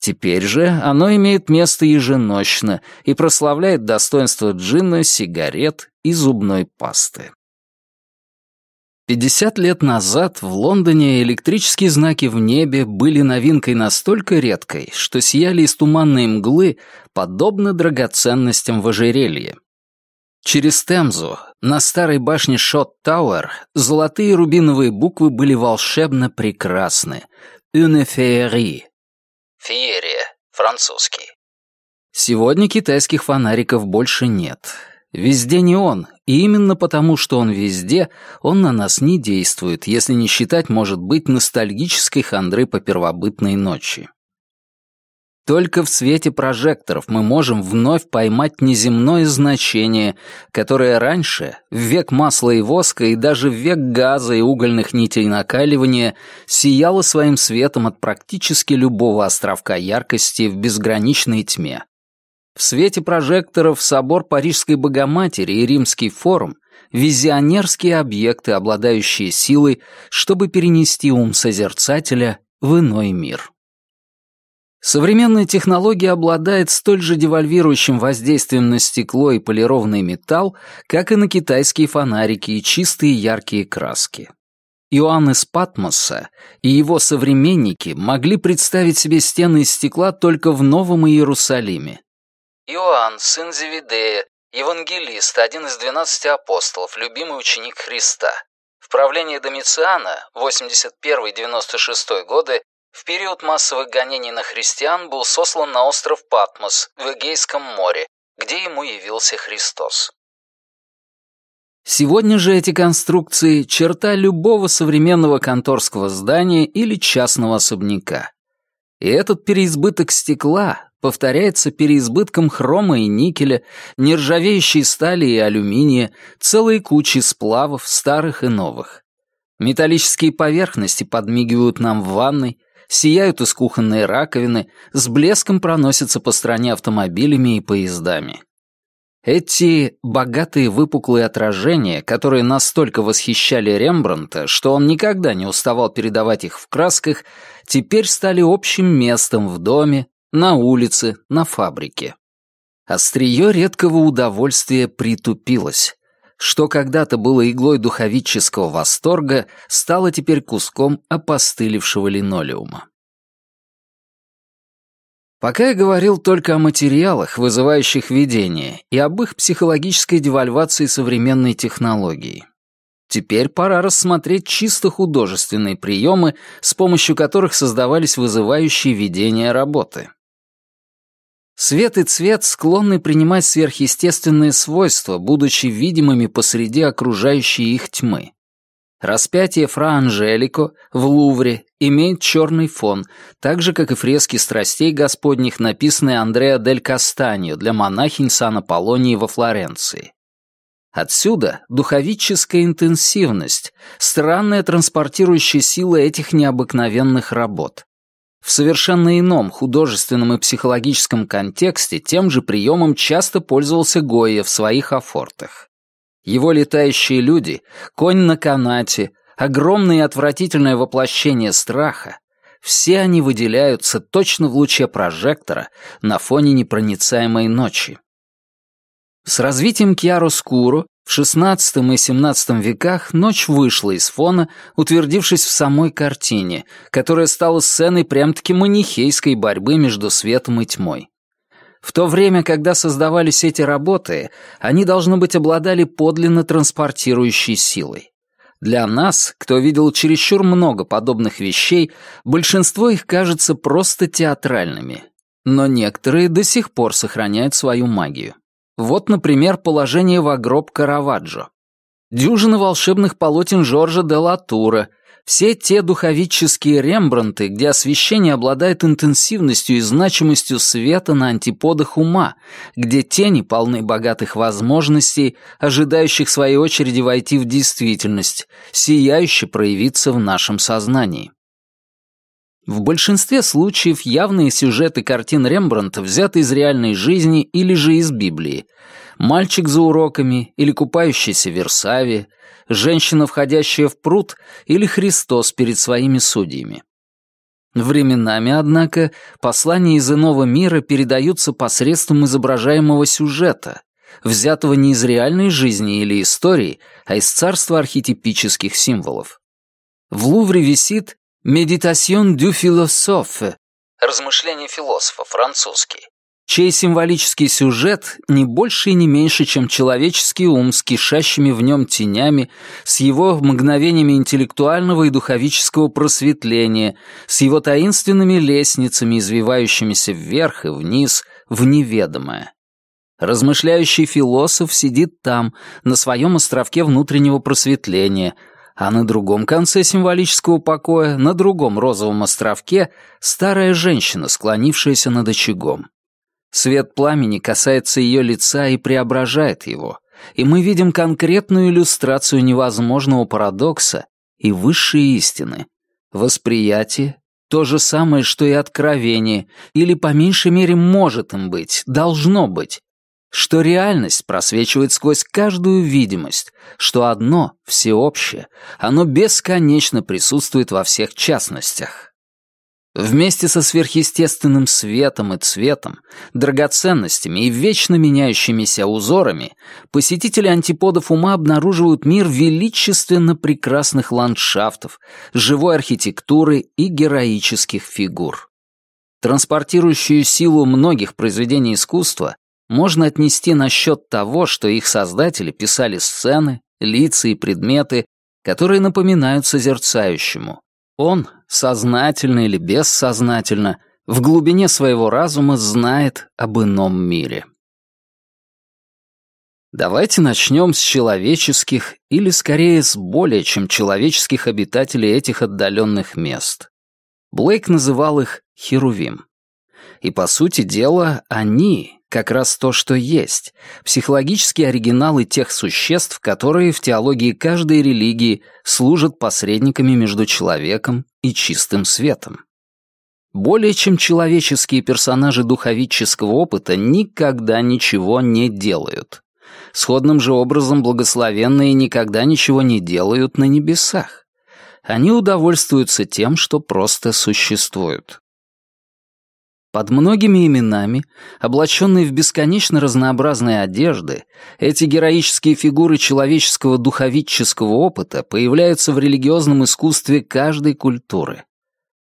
Теперь же оно имеет место еженочно и прославляет достоинство джина, сигарет и зубной пасты. 50 лет назад в Лондоне электрические знаки в небе были новинкой настолько редкой, что сияли из туманной мглы, подобно драгоценностям в ожерелье. Через Темзу, на старой башне Шот-Тауэр, золотые рубиновые буквы были волшебно прекрасны. «Une féerie» Феерия, французский. Сегодня китайских фонариков больше нет. Везде не он, и именно потому, что он везде, он на нас не действует, если не считать, может быть, ностальгической хандры по первобытной ночи. Только в свете прожекторов мы можем вновь поймать неземное значение, которое раньше, в век масла и воска и даже в век газа и угольных нитей накаливания, сияло своим светом от практически любого островка яркости в безграничной тьме. В свете прожекторов собор Парижской Богоматери и Римский форум — визионерские объекты, обладающие силой, чтобы перенести ум созерцателя в иной мир. Современная технология обладает столь же девальвирующим воздействием на стекло и полированный металл, как и на китайские фонарики и чистые яркие краски. Иоанн из Патмоса и его современники могли представить себе стены из стекла только в Новом Иерусалиме. Иоанн, сын Зеведея, евангелист, один из двенадцати апостолов, любимый ученик Христа. В правлении Домициана, 81-96 годы, в период массовых гонений на христиан был сослан на остров Патмос в Эгейском море, где ему явился Христос. Сегодня же эти конструкции — черта любого современного конторского здания или частного особняка. И этот переизбыток стекла повторяется переизбытком хрома и никеля, нержавеющей стали и алюминия, целой кучи сплавов, старых и новых. Металлические поверхности подмигивают нам в ванной, сияют из кухонной раковины, с блеском проносятся по стране автомобилями и поездами. Эти богатые выпуклые отражения, которые настолько восхищали Рембрандта, что он никогда не уставал передавать их в красках, теперь стали общим местом в доме, на улице, на фабрике. Острие редкого удовольствия притупилось. Что когда-то было иглой духовического восторга, стало теперь куском опостылевшего линолеума. Пока я говорил только о материалах, вызывающих видение, и об их психологической девальвации современной технологии. Теперь пора рассмотреть чисто художественные приемы, с помощью которых создавались вызывающие видения работы. Свет и цвет склонны принимать сверхъестественные свойства, будучи видимыми посреди окружающей их тьмы. Распятие Фра Анжелико в Лувре имеет черный фон, так же, как и фрески страстей Господних, написанные Андреа дель Кастаньо для монахинь Сан-Аполлонии во Флоренции. Отсюда духовическая интенсивность, странная транспортирующая сила этих необыкновенных работ. В совершенно ином художественном и психологическом контексте тем же приемом часто пользовался Гойя в своих афортах. Его летающие люди, конь на канате, огромное и отвратительное воплощение страха, все они выделяются точно в луче прожектора на фоне непроницаемой ночи. С развитием Кьяро-Скуро в XVI и XVII веках ночь вышла из фона, утвердившись в самой картине, которая стала сценой прям-таки манихейской борьбы между светом и тьмой. В то время, когда создавались эти работы, они, должно быть, обладали подлинно транспортирующей силой. Для нас, кто видел чересчур много подобных вещей, большинство их кажется просто театральными. Но некоторые до сих пор сохраняют свою магию. Вот, например, положение в гроб Караваджо. Дюжина волшебных полотен Жоржа де Латура — все те духовические рембранты, где освещение обладает интенсивностью и значимостью света на антиподах ума, где тени полны богатых возможностей, ожидающих своей очереди войти в действительность, сияюще проявиться в нашем сознании. В большинстве случаев явные сюжеты картин Рембрандта взяты из реальной жизни или же из Библии. Мальчик за уроками или купающийся в Версаве, женщина, входящая в пруд, или Христос перед своими судьями. Временами, однако, послания из иного мира передаются посредством изображаемого сюжета, взятого не из реальной жизни или истории, а из царства архетипических символов. В Лувре висит «Медитасьон дю философе» — «Размышления философа», французский, чей символический сюжет не больше и не меньше, чем человеческий ум с кишащими в нем тенями, с его мгновениями интеллектуального и духовического просветления, с его таинственными лестницами, извивающимися вверх и вниз, в неведомое. Размышляющий философ сидит там, на своем островке внутреннего просветления, а на другом конце символического покоя, на другом розовом островке, старая женщина, склонившаяся над очагом. Свет пламени касается ее лица и преображает его, и мы видим конкретную иллюстрацию невозможного парадокса и высшей истины. Восприятие — то же самое, что и откровение, или по меньшей мере может им быть, должно быть. Что реальность просвечивает сквозь каждую видимость, что одно, всеобщее, оно бесконечно присутствует во всех частностях. Вместе со сверхъестественным светом и цветом, драгоценностями и вечно меняющимися узорами, посетители антиподов ума обнаруживают мир величественно прекрасных ландшафтов, живой архитектуры и героических фигур. Транспортирующую силу многих произведений искусства можно отнести на счет того, что их создатели писали сцены, лица и предметы, которые напоминают созерцающему, он, сознательно или бессознательно, в глубине своего разума знает об ином мире. Давайте начнем с человеческих, или скорее с более чем человеческих обитателей этих отдаленных мест. Блейк называл их Херувим. И, по сути дела, они, как раз то, что есть, психологические оригиналы тех существ, которые в теологии каждой религии служат посредниками между человеком и чистым светом. Более чем человеческие персонажи духовического опыта никогда ничего не делают. Сходным же образом благословенные никогда ничего не делают на небесах. Они удовольствуются тем, что просто существуют. Под многими именами, облаченные в бесконечно разнообразные одежды, эти героические фигуры человеческого духовического опыта появляются в религиозном искусстве каждой культуры.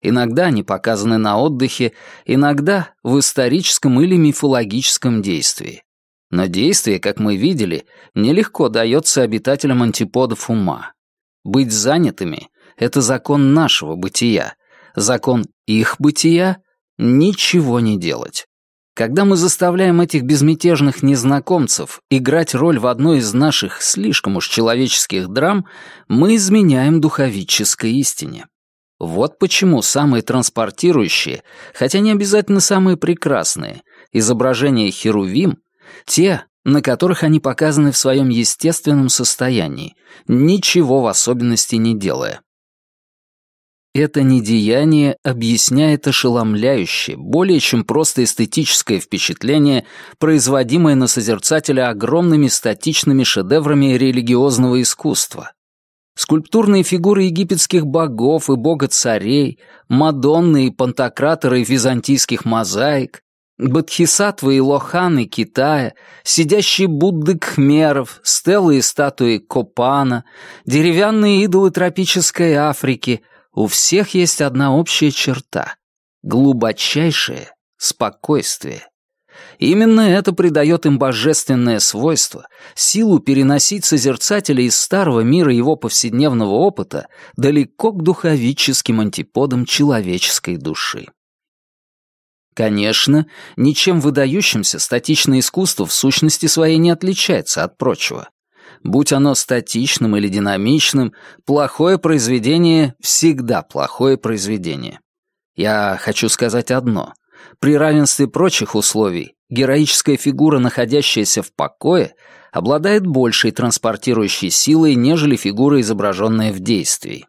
Иногда они показаны на отдыхе, иногда в историческом или мифологическом действии. Но действие, как мы видели, нелегко дается обитателям антиподов ума. Быть занятыми — это закон нашего бытия, закон их бытия — ничего не делать. Когда мы заставляем этих безмятежных незнакомцев играть роль в одной из наших слишком уж человеческих драм, мы изменяем духовической истине. Вот почему самые транспортирующие, хотя не обязательно самые прекрасные, изображения Херувим — те, на которых они показаны в своем естественном состоянии, ничего в особенности не делая. Это недеяние объясняет ошеломляющее, более чем просто эстетическое впечатление, производимое на созерцателя огромными статичными шедеврами религиозного искусства. Скульптурные фигуры египетских богов и бога-царей, Мадонны и Пантократоры византийских мозаик, Бодхисаттвы и Лоханы Китая, сидящие Будды Кхмеров, стелы и статуи Копана, деревянные идолы тропической Африки — у всех есть одна общая черта — глубочайшее спокойствие. Именно это придает им божественное свойство, силу переносить созерцателя из старого мира его повседневного опыта далеко к духовическим антиподам человеческой души. Конечно, ничем выдающимся статичное искусство в сущности своей не отличается от прочего. Будь оно статичным или динамичным, плохое произведение всегда плохое произведение. Я хочу сказать одно. При равенстве прочих условий героическая фигура, находящаяся в покое, обладает большей транспортирующей силой, нежели фигура, изображенная в действии.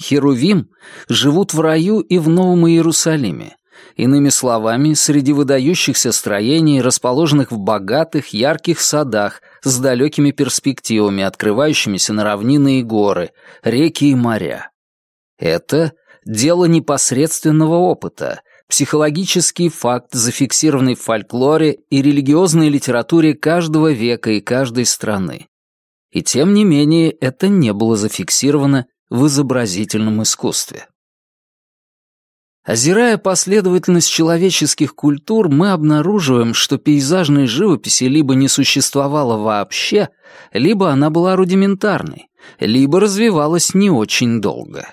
Херувим живут в раю и в Новом Иерусалиме, Иными словами, среди выдающихся строений, расположенных в богатых, ярких садах с далекими перспективами, открывающимися на равнины и горы, реки и моря. Это дело непосредственного опыта, психологический факт, зафиксированный в фольклоре и религиозной литературе каждого века и каждой страны. И тем не менее это не было зафиксировано в изобразительном искусстве. Озирая последовательность человеческих культур, мы обнаруживаем, что пейзажной живописи либо не существовало вообще, либо она была рудиментарной, либо развивалась не очень долго.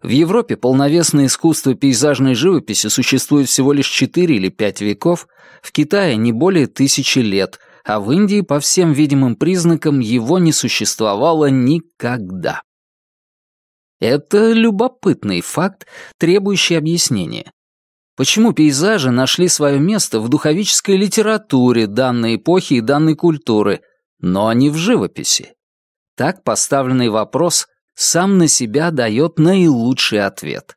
В Европе полновесное искусство пейзажной живописи существует всего лишь 4 или 5 веков, в Китае не более тысячи лет, а в Индии по всем видимым признакам его не существовало никогда. Это любопытный факт, требующий объяснения. Почему пейзажи нашли свое место в духовической литературе данной эпохи и данной культуры, но не в живописи? Так поставленный вопрос сам на себя дает наилучший ответ.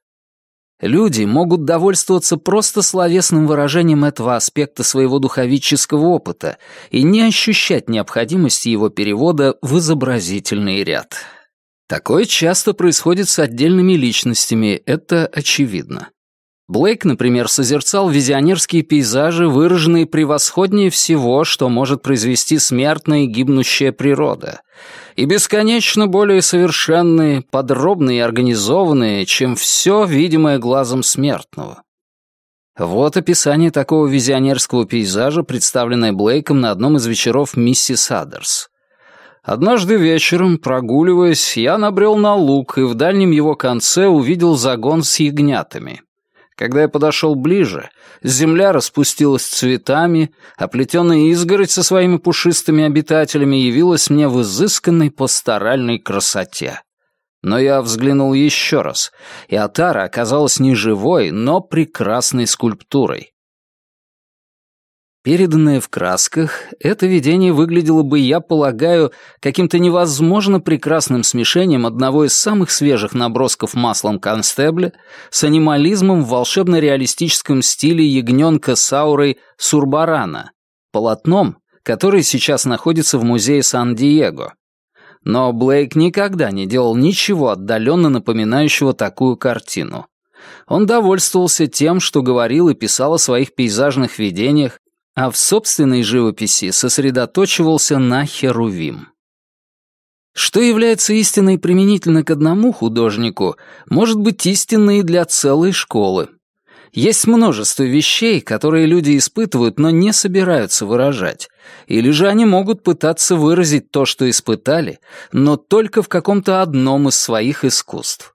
Люди могут довольствоваться просто словесным выражением этого аспекта своего духовического опыта и не ощущать необходимости его перевода в изобразительный ряд. Такое часто происходит с отдельными личностями, это очевидно. Блейк, например, созерцал визионерские пейзажи, выраженные превосходнее всего, что может произвести смертная и гибнущая природа, и бесконечно более совершенные, подробные и организованные, чем все, видимое глазом смертного. Вот описание такого визионерского пейзажа, представленное Блейком на одном из вечеров «Миссис Адерс». Однажды вечером, прогуливаясь, я набрел на луг и в дальнем его конце увидел загон с ягнятами. Когда я подошел ближе, земля распустилась цветами, а плетеная изгородь со своими пушистыми обитателями явилась мне в изысканной пасторальной красоте. Но я взглянул еще раз, и Атара оказалась не живой, но прекрасной скульптурой. Переданное в красках, это видение выглядело бы, я полагаю, каким-то невозможно прекрасным смешением одного из самых свежих набросков маслом констебля с анимализмом в волшебно-реалистическом стиле ягненка Саурой Сурбарана, полотном, который сейчас находится в музее Сан-Диего. Но Блейк никогда не делал ничего отдаленно напоминающего такую картину. Он довольствовался тем, что говорил и писал о своих пейзажных видениях, а в собственной живописи сосредоточивался на Херувим. Что является истиной применительно к одному художнику, может быть истинной и для целой школы. Есть множество вещей, которые люди испытывают, но не собираются выражать. Или же они могут пытаться выразить то, что испытали, но только в каком-то одном из своих искусств.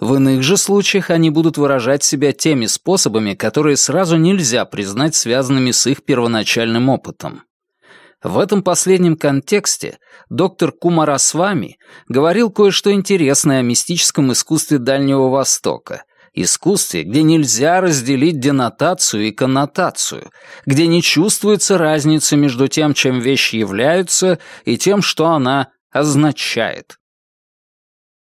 В иных же случаях они будут выражать себя теми способами, которые сразу нельзя признать связанными с их первоначальным опытом. В этом последнем контексте доктор Кумарасвами говорил кое-что интересное о мистическом искусстве Дальнего Востока, искусстве, где нельзя разделить денотацию и коннотацию, где не чувствуется разница между тем, чем вещи являются, и тем, что она означает.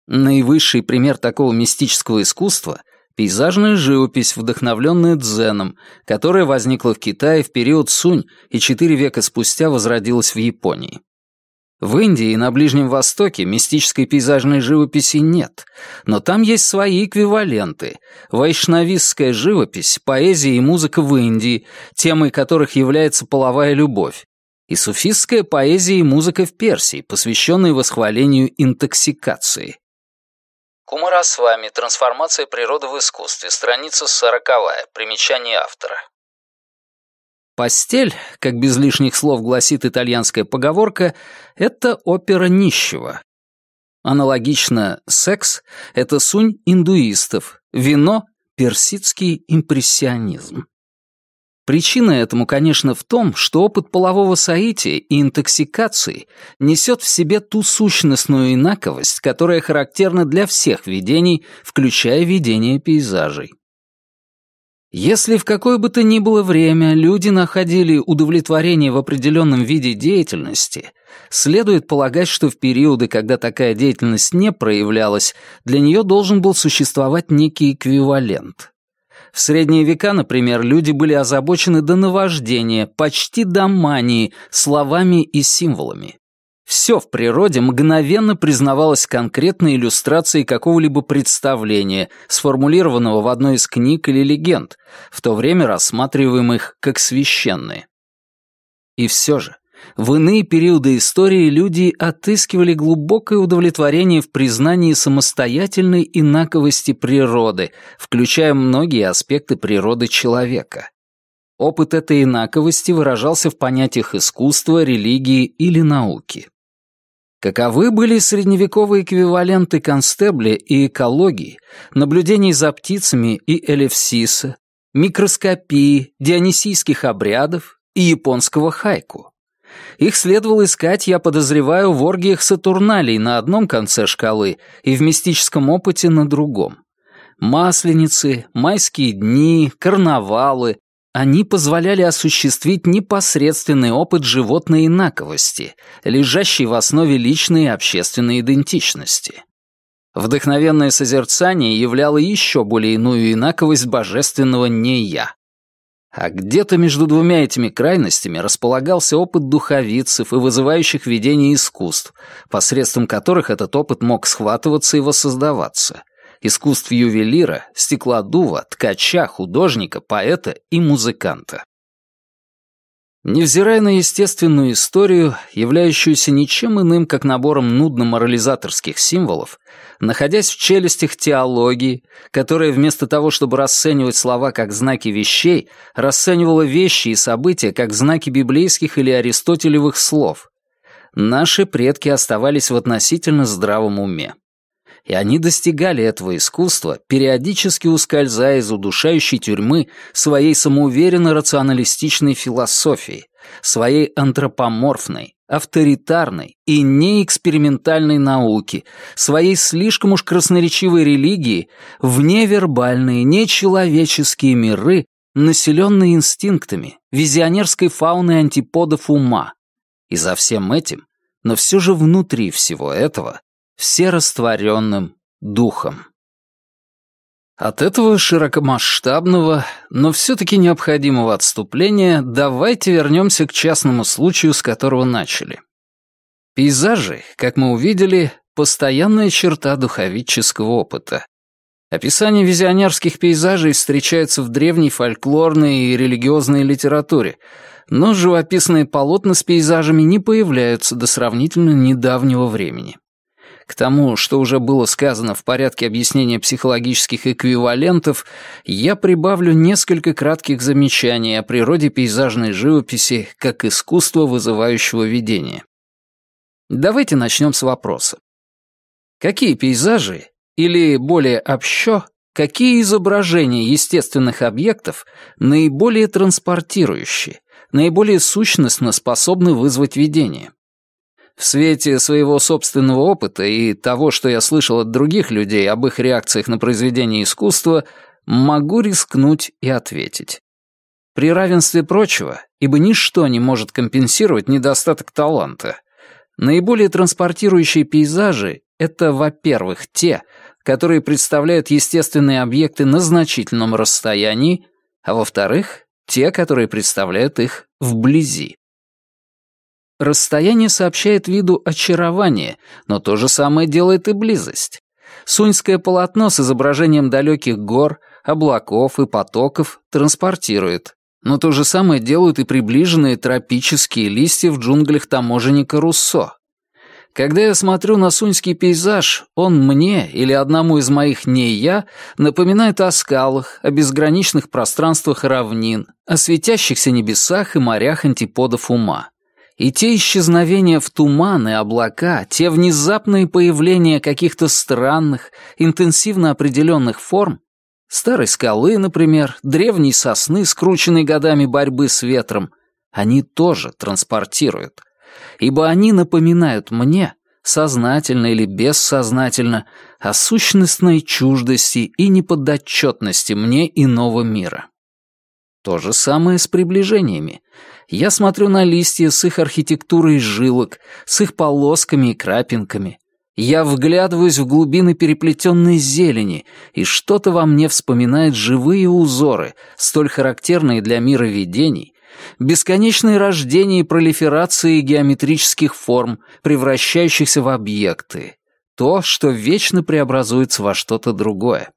Наивысший пример такого мистического искусства — пейзажная живопись, вдохновленная дзеном, которая возникла в Китае в период Сунь и четыре века спустя возродилась в Японии. В Индии и на Ближнем Востоке мистической пейзажной живописи нет, но там есть свои эквиваленты. Вайшнавистская живопись, поэзия и музыка в Индии, темой которых является половая любовь, и суфистская поэзия и музыка в Персии, посвященные восхвалению интоксикации. Кумарасвами. Трансформация природы в искусстве. Страница сороковая. Примечание автора. Постель, как без лишних слов гласит итальянская поговорка, это опера нищего. Аналогично секс — это сунь индуистов, вино — персидский импрессионизм. Причина этому, конечно, в том, что опыт полового соития и интоксикации несет в себе ту сущностную инаковость, которая характерна для всех видений, включая видение пейзажей. Если в какое бы то ни было время люди находили удовлетворение в определенном виде деятельности, следует полагать, что в периоды, когда такая деятельность не проявлялась, для нее должен был существовать некий эквивалент. В средние века, например, люди были озабочены до наваждения, почти до мании, словами и символами. Все в природе мгновенно признавалось конкретной иллюстрацией какого-либо представления, сформулированного в одной из книг или легенд, в то время рассматриваемых как священные. И все же, в иные периоды истории люди отыскивали глубокое удовлетворение в признании самостоятельной инаковости природы, включая многие аспекты природы человека. Опыт этой инаковости выражался в понятиях искусства, религии или науки. Каковы были средневековые эквиваленты констебля и экологии, наблюдений за птицами и элевсиса, микроскопии, дионисийских обрядов и японского хайку? Их следовало искать, я подозреваю, в оргиях Сатурналей на одном конце шкалы и в мистическом опыте на другом. Масленицы, майские дни, карнавалы, они позволяли осуществить непосредственный опыт животной инаковости, лежащий в основе личной и общественной идентичности. Вдохновенное созерцание являло еще более иную инаковость божественного «не я». А где-то между двумя этими крайностями располагался опыт духовицев и вызывающих видений искусств, посредством которых этот опыт мог схватываться и воссоздаваться. Искусств ювелира, стеклодува, ткача, художника, поэта и музыканта. Невзирая на естественную историю, являющуюся ничем иным, как набором нудно-морализаторских символов, находясь в челюстях теологии, которая вместо того, чтобы расценивать слова как знаки вещей, расценивала вещи и события как знаки библейских или аристотелевых слов, наши предки оставались в относительно здравом уме и они достигали этого искусства, периодически ускользая из удушающей тюрьмы своей самоуверенно-рационалистичной философии, своей антропоморфной, авторитарной и неэкспериментальной науки, своей слишком уж красноречивой религии в невербальные, нечеловеческие миры, населенные инстинктами, визионерской фауной антиподов ума. И за всем этим, но все же внутри всего этого, всерастворенным духом. От этого широкомасштабного, но все-таки необходимого отступления давайте вернемся к частному случаю, с которого начали. Пейзажи, как мы увидели, постоянная черта духовического опыта. Описание визионерских пейзажей встречается в древней фольклорной и религиозной литературе, но живописные полотна с пейзажами не появляются до сравнительно недавнего времени. К тому, что уже было сказано в порядке объяснения психологических эквивалентов, я прибавлю несколько кратких замечаний о природе пейзажной живописи как искусства вызывающего видения. Давайте начнем с вопроса. Какие пейзажи или, более общо, какие изображения естественных объектов наиболее транспортирующие, наиболее сущностно способны вызвать видение? В свете своего собственного опыта и того, что я слышал от других людей об их реакциях на произведение искусства, могу рискнуть и ответить. При равенстве прочего, ибо ничто не может компенсировать недостаток таланта, наиболее транспортирующие пейзажи — это, во-первых, те, которые представляют естественные объекты на значительном расстоянии, а во-вторых, те, которые представляют их вблизи. Расстояние сообщает виду очарование, но то же самое делает и близость. Суньское полотно с изображением далеких гор, облаков и потоков транспортирует, но то же самое делают и приближенные тропические листья в джунглях таможенника Руссо. Когда я смотрю на суньский пейзаж, он мне или одному из моих не я напоминает о скалах, о безграничных пространствах равнин, о светящихся небесах и морях антиподов ума. И те исчезновения в туман и облака, те внезапные появления каких-то странных, интенсивно определенных форм, старой скалы, например, древней сосны, скрученной годами борьбы с ветром, они тоже транспортируют — ибо они напоминают мне, сознательно или бессознательно, о сущностной чуждости и неподотчетности мне иного мира. То же самое с приближениями. Я смотрю на листья с их архитектурой жилок, с их полосками и крапинками. Я вглядываюсь в глубины переплетенной зелени, и что-то во мне вспоминает живые узоры, столь характерные для мира видений, бесконечные рождения и пролиферации геометрических форм, превращающихся в объекты, то, что вечно преобразуется во что-то другое.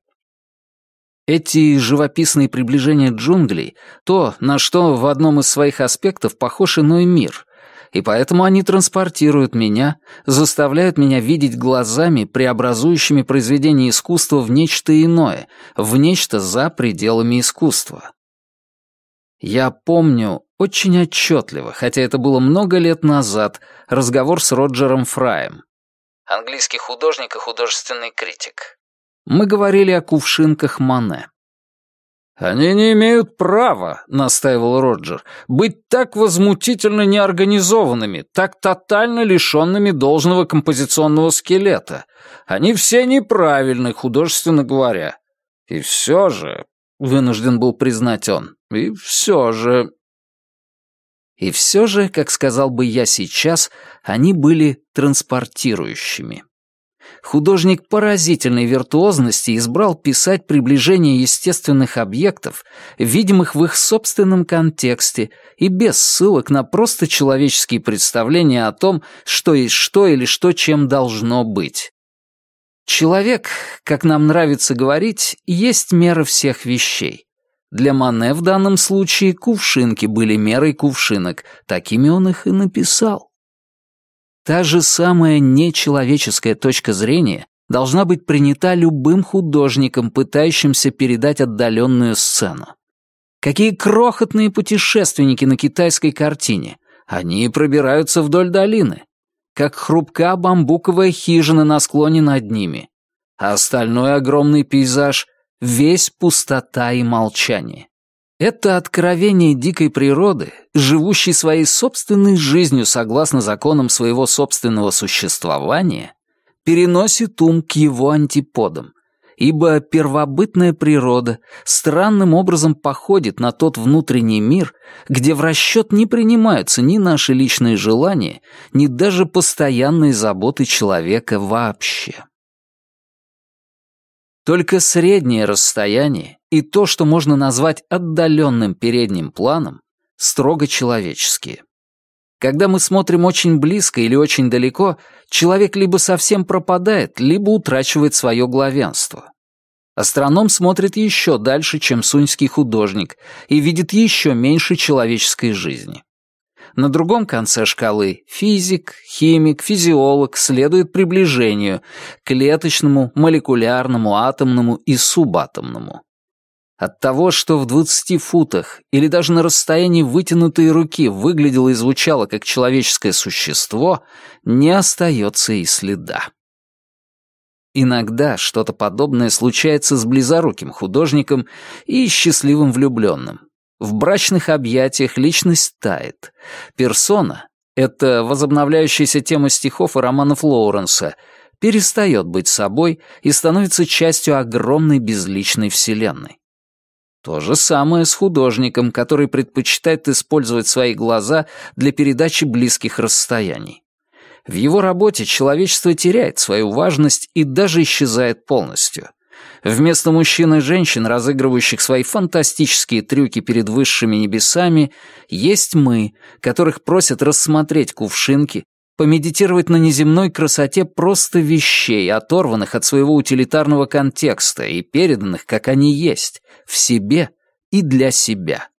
Эти живописные приближения джунглей — то, на что в одном из своих аспектов похож иной мир, и поэтому они транспортируют меня, заставляют меня видеть глазами, преобразующими произведение искусства в нечто иное, в нечто за пределами искусства. Я помню очень отчетливо, хотя это было много лет назад, разговор с Роджером Фраем. Английский художник и художественный критик. Мы говорили о кувшинках Мане. «Они не имеют права», — настаивал Роджер, «быть так возмутительно неорганизованными, так тотально лишенными должного композиционного скелета. Они все неправильны, художественно говоря. И все же, — вынужден был признать он, — и все же...» И все же, как сказал бы я сейчас, они были транспортирующими. Художник поразительной виртуозности избрал писать приближение естественных объектов, видимых в их собственном контексте и без ссылок на просто человеческие представления о том, что есть что или что чем должно быть. Человек, как нам нравится говорить, есть мера всех вещей. Для Мане в данном случае кувшинки были мерой кувшинок, такими он их и написал. Та же самая нечеловеческая точка зрения должна быть принята любым художником, пытающимся передать отдаленную сцену. Какие крохотные путешественники на китайской картине. Они пробираются вдоль долины. Как хрупка бамбуковая хижина на склоне над ними. А остальной огромный пейзаж весь пустота и молчание. Это откровение дикой природы, живущей своей собственной жизнью согласно законам своего собственного существования, переносит ум к его антиподам, ибо первобытная природа странным образом походит на тот внутренний мир, где в расчет не принимаются ни наши личные желания, ни даже постоянные заботы человека вообще. Только среднее расстояние и то, что можно назвать отдаленным передним планом, строго человеческие. Когда мы смотрим очень близко или очень далеко, человек либо совсем пропадает, либо утрачивает свое главенство. Астроном смотрит еще дальше, чем суньский художник, и видит еще меньше человеческой жизни. На другом конце шкалы физик, химик, физиолог следует приближению, клеточному, молекулярному, атомному и субатомному. От того, что в 20 футах или даже на расстоянии вытянутой руки выглядело и звучало как человеческое существо, не остается и следа. Иногда что-то подобное случается с близоруким художником и счастливым влюбленным. В брачных объятиях личность тает. Персона — это возобновляющаяся тема стихов и романов Лоуренса — перестает быть собой и становится частью огромной безличной вселенной. То же самое с художником, который предпочитает использовать свои глаза для передачи близких расстояний. В его работе человечество теряет свою важность и даже исчезает полностью. Вместо мужчин и женщин, разыгрывающих свои фантастические трюки перед высшими небесами, есть мы, которых просят рассмотреть кувшинки, помедитировать на неземной красоте просто вещей, оторванных от своего утилитарного контекста и переданных, как они есть, в себе и для себя.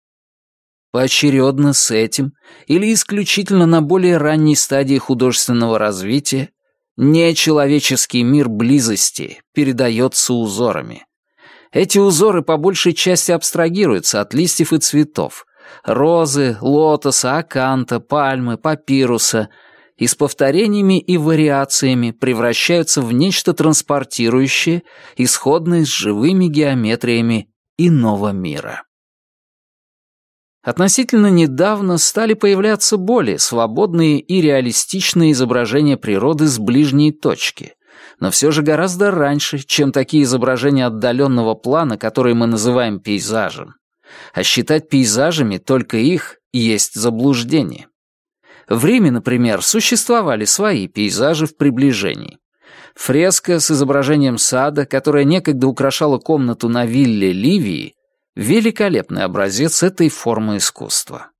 Поочередно с этим или исключительно на более ранней стадии художественного развития нечеловеческий мир близости передается узорами. Эти узоры по большей части абстрагируются от листьев и цветов. Розы, лотоса, аканта, пальмы, папируса — и с повторениями и вариациями превращаются в нечто транспортирующее, исходное с живыми геометриями иного мира. Относительно недавно стали появляться более свободные и реалистичные изображения природы с ближней точки, но все же гораздо раньше, чем такие изображения отдаленного плана, которые мы называем пейзажем. А считать пейзажами только их есть заблуждение. В Риме, например, существовали свои пейзажи в приближении. Фреска с изображением сада, которая некогда украшала комнату на вилле Ливии, великолепный образец этой формы искусства.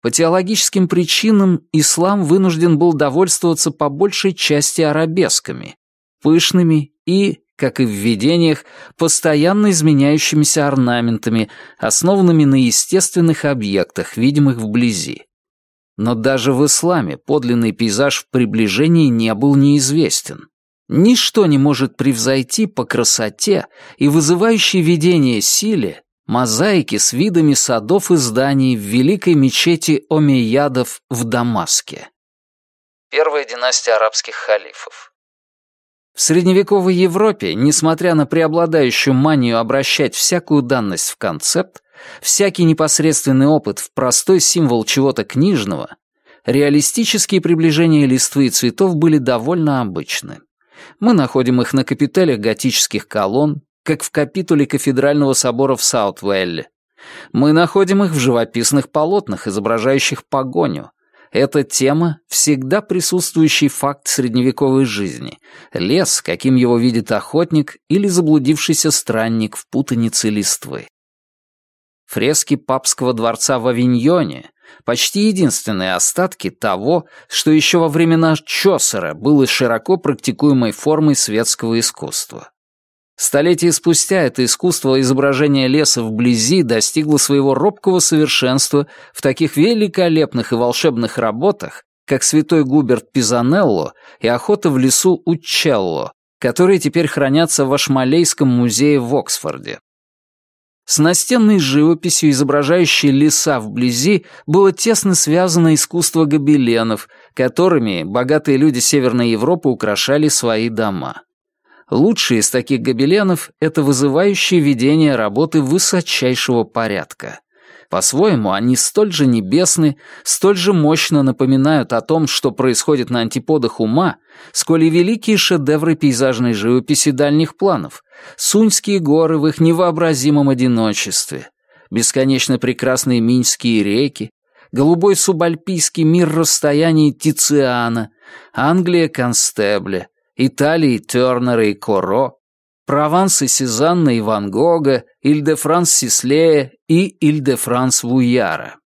По теологическим причинам ислам вынужден был довольствоваться по большей части арабесками, пышными и, как и в видениях, постоянно изменяющимися орнаментами, основанными на естественных объектах, видимых вблизи. Но даже в исламе подлинный пейзаж в приближении не был неизвестен. Ничто не может превзойти по красоте и вызывающей видение силе мозаики с видами садов и зданий в великой мечети Омейядов в Дамаске. Первая династия арабских халифов. В средневековой Европе, несмотря на преобладающую манию обращать всякую данность в концепт, всякий непосредственный опыт в простой символ чего-то книжного, реалистические приближения листвы и цветов были довольно обычны. Мы находим их на капителях готических колонн, как в капитуле кафедрального собора в Саутвелле. Мы находим их в живописных полотнах, изображающих погоню. Эта тема — всегда присутствующий факт средневековой жизни. Лес, каким его видит охотник или заблудившийся странник в путанице листвы. Фрески папского дворца в Авиньоне — почти единственные остатки того, что еще во времена Чосера было широко практикуемой формой светского искусства. Столетия спустя это искусство изображения леса вблизи достигло своего робкого совершенства в таких великолепных и волшебных работах, как «Святой Губерт Пизанелло» и «Охота в лесу Учелло», которые теперь хранятся в Ашмалейском музее в Оксфорде. С настенной живописью, изображающей леса вблизи, было тесно связано искусство гобеленов, которыми богатые люди Северной Европы украшали свои дома. Лучшие из таких гобеленов — это вызывающие видение работы высочайшего порядка. По-своему, они столь же небесны, столь же мощно напоминают о том, что происходит на антиподах ума, сколь и великие шедевры пейзажной живописи дальних планов, Суньские горы в их невообразимом одиночестве, бесконечно прекрасные Минские реки, голубой субальпийский мир расстояний Тициана, Англия Констебля, Италия Тернера и Коро, Прованс и Сезанна и Ван Гога, Иль-де-Франс Сислея и Иль-де-Франс Вуяра.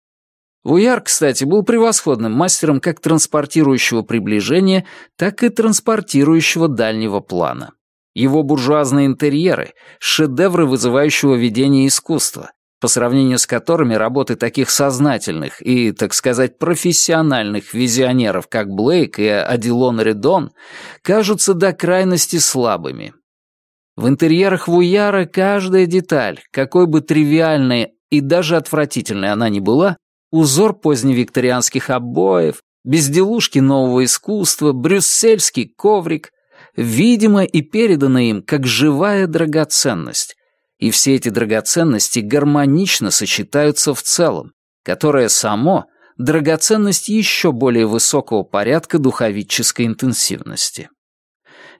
Вуяр, кстати, был превосходным мастером как транспортирующего приближения, так и транспортирующего дальнего плана. Его буржуазные интерьеры — шедевры вызывающего видения искусства, по сравнению с которыми работы таких сознательных и, так сказать, профессиональных визионеров, как Блейк и Адилон Редон, кажутся до крайности слабыми. В интерьерах Вуяра каждая деталь, какой бы тривиальной и даже отвратительной она ни была, узор поздневикторианских обоев, безделушки нового искусства, брюссельский коврик, видимо и передано им как живая драгоценность, и все эти драгоценности гармонично сочетаются в целом, которое само — драгоценность еще более высокого порядка духовической интенсивности.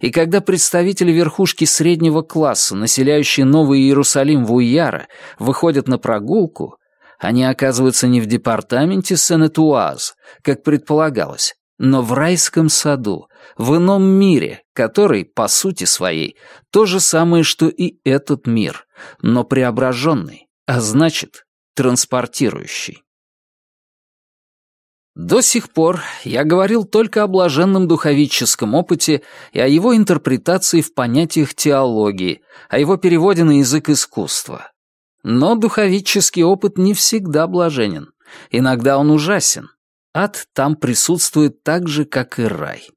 И когда представители верхушки среднего класса, населяющие Новый Иерусалим в Уяра, выходят на прогулку, они оказываются не в департаменте Сенетуаз, как предполагалось, но в райском саду, в ином мире, который, по сути своей, то же самое, что и этот мир, но преображенный, а значит, транспортирующий. До сих пор я говорил только о блаженном духовическом опыте и о его интерпретации в понятиях теологии, о его переводе на язык искусства. Но духовический опыт не всегда блаженен. Иногда он ужасен. Ад там присутствует так же, как и рай.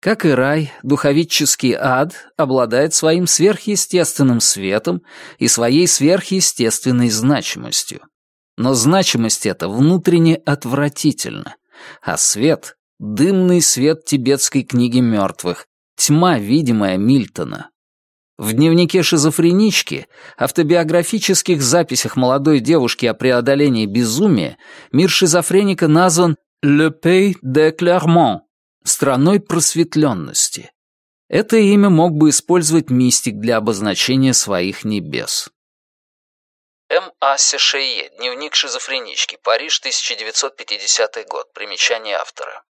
Как и рай, духовический ад обладает своим сверхъестественным светом и своей сверхъестественной значимостью. Но значимость эта внутренне отвратительна, а свет — дымный свет тибетской книги мертвых, тьма, видимая Мильтона. В дневнике шизофренички, автобиографических записях молодой девушки о преодолении безумия, мир шизофреника назван «Le Pays de Clermont», страной просветленности. Это имя мог бы использовать мистик для обозначения своих небес. М.А. Сешее. Дневник шизофренички. Париж, 1950 год. Примечание автора.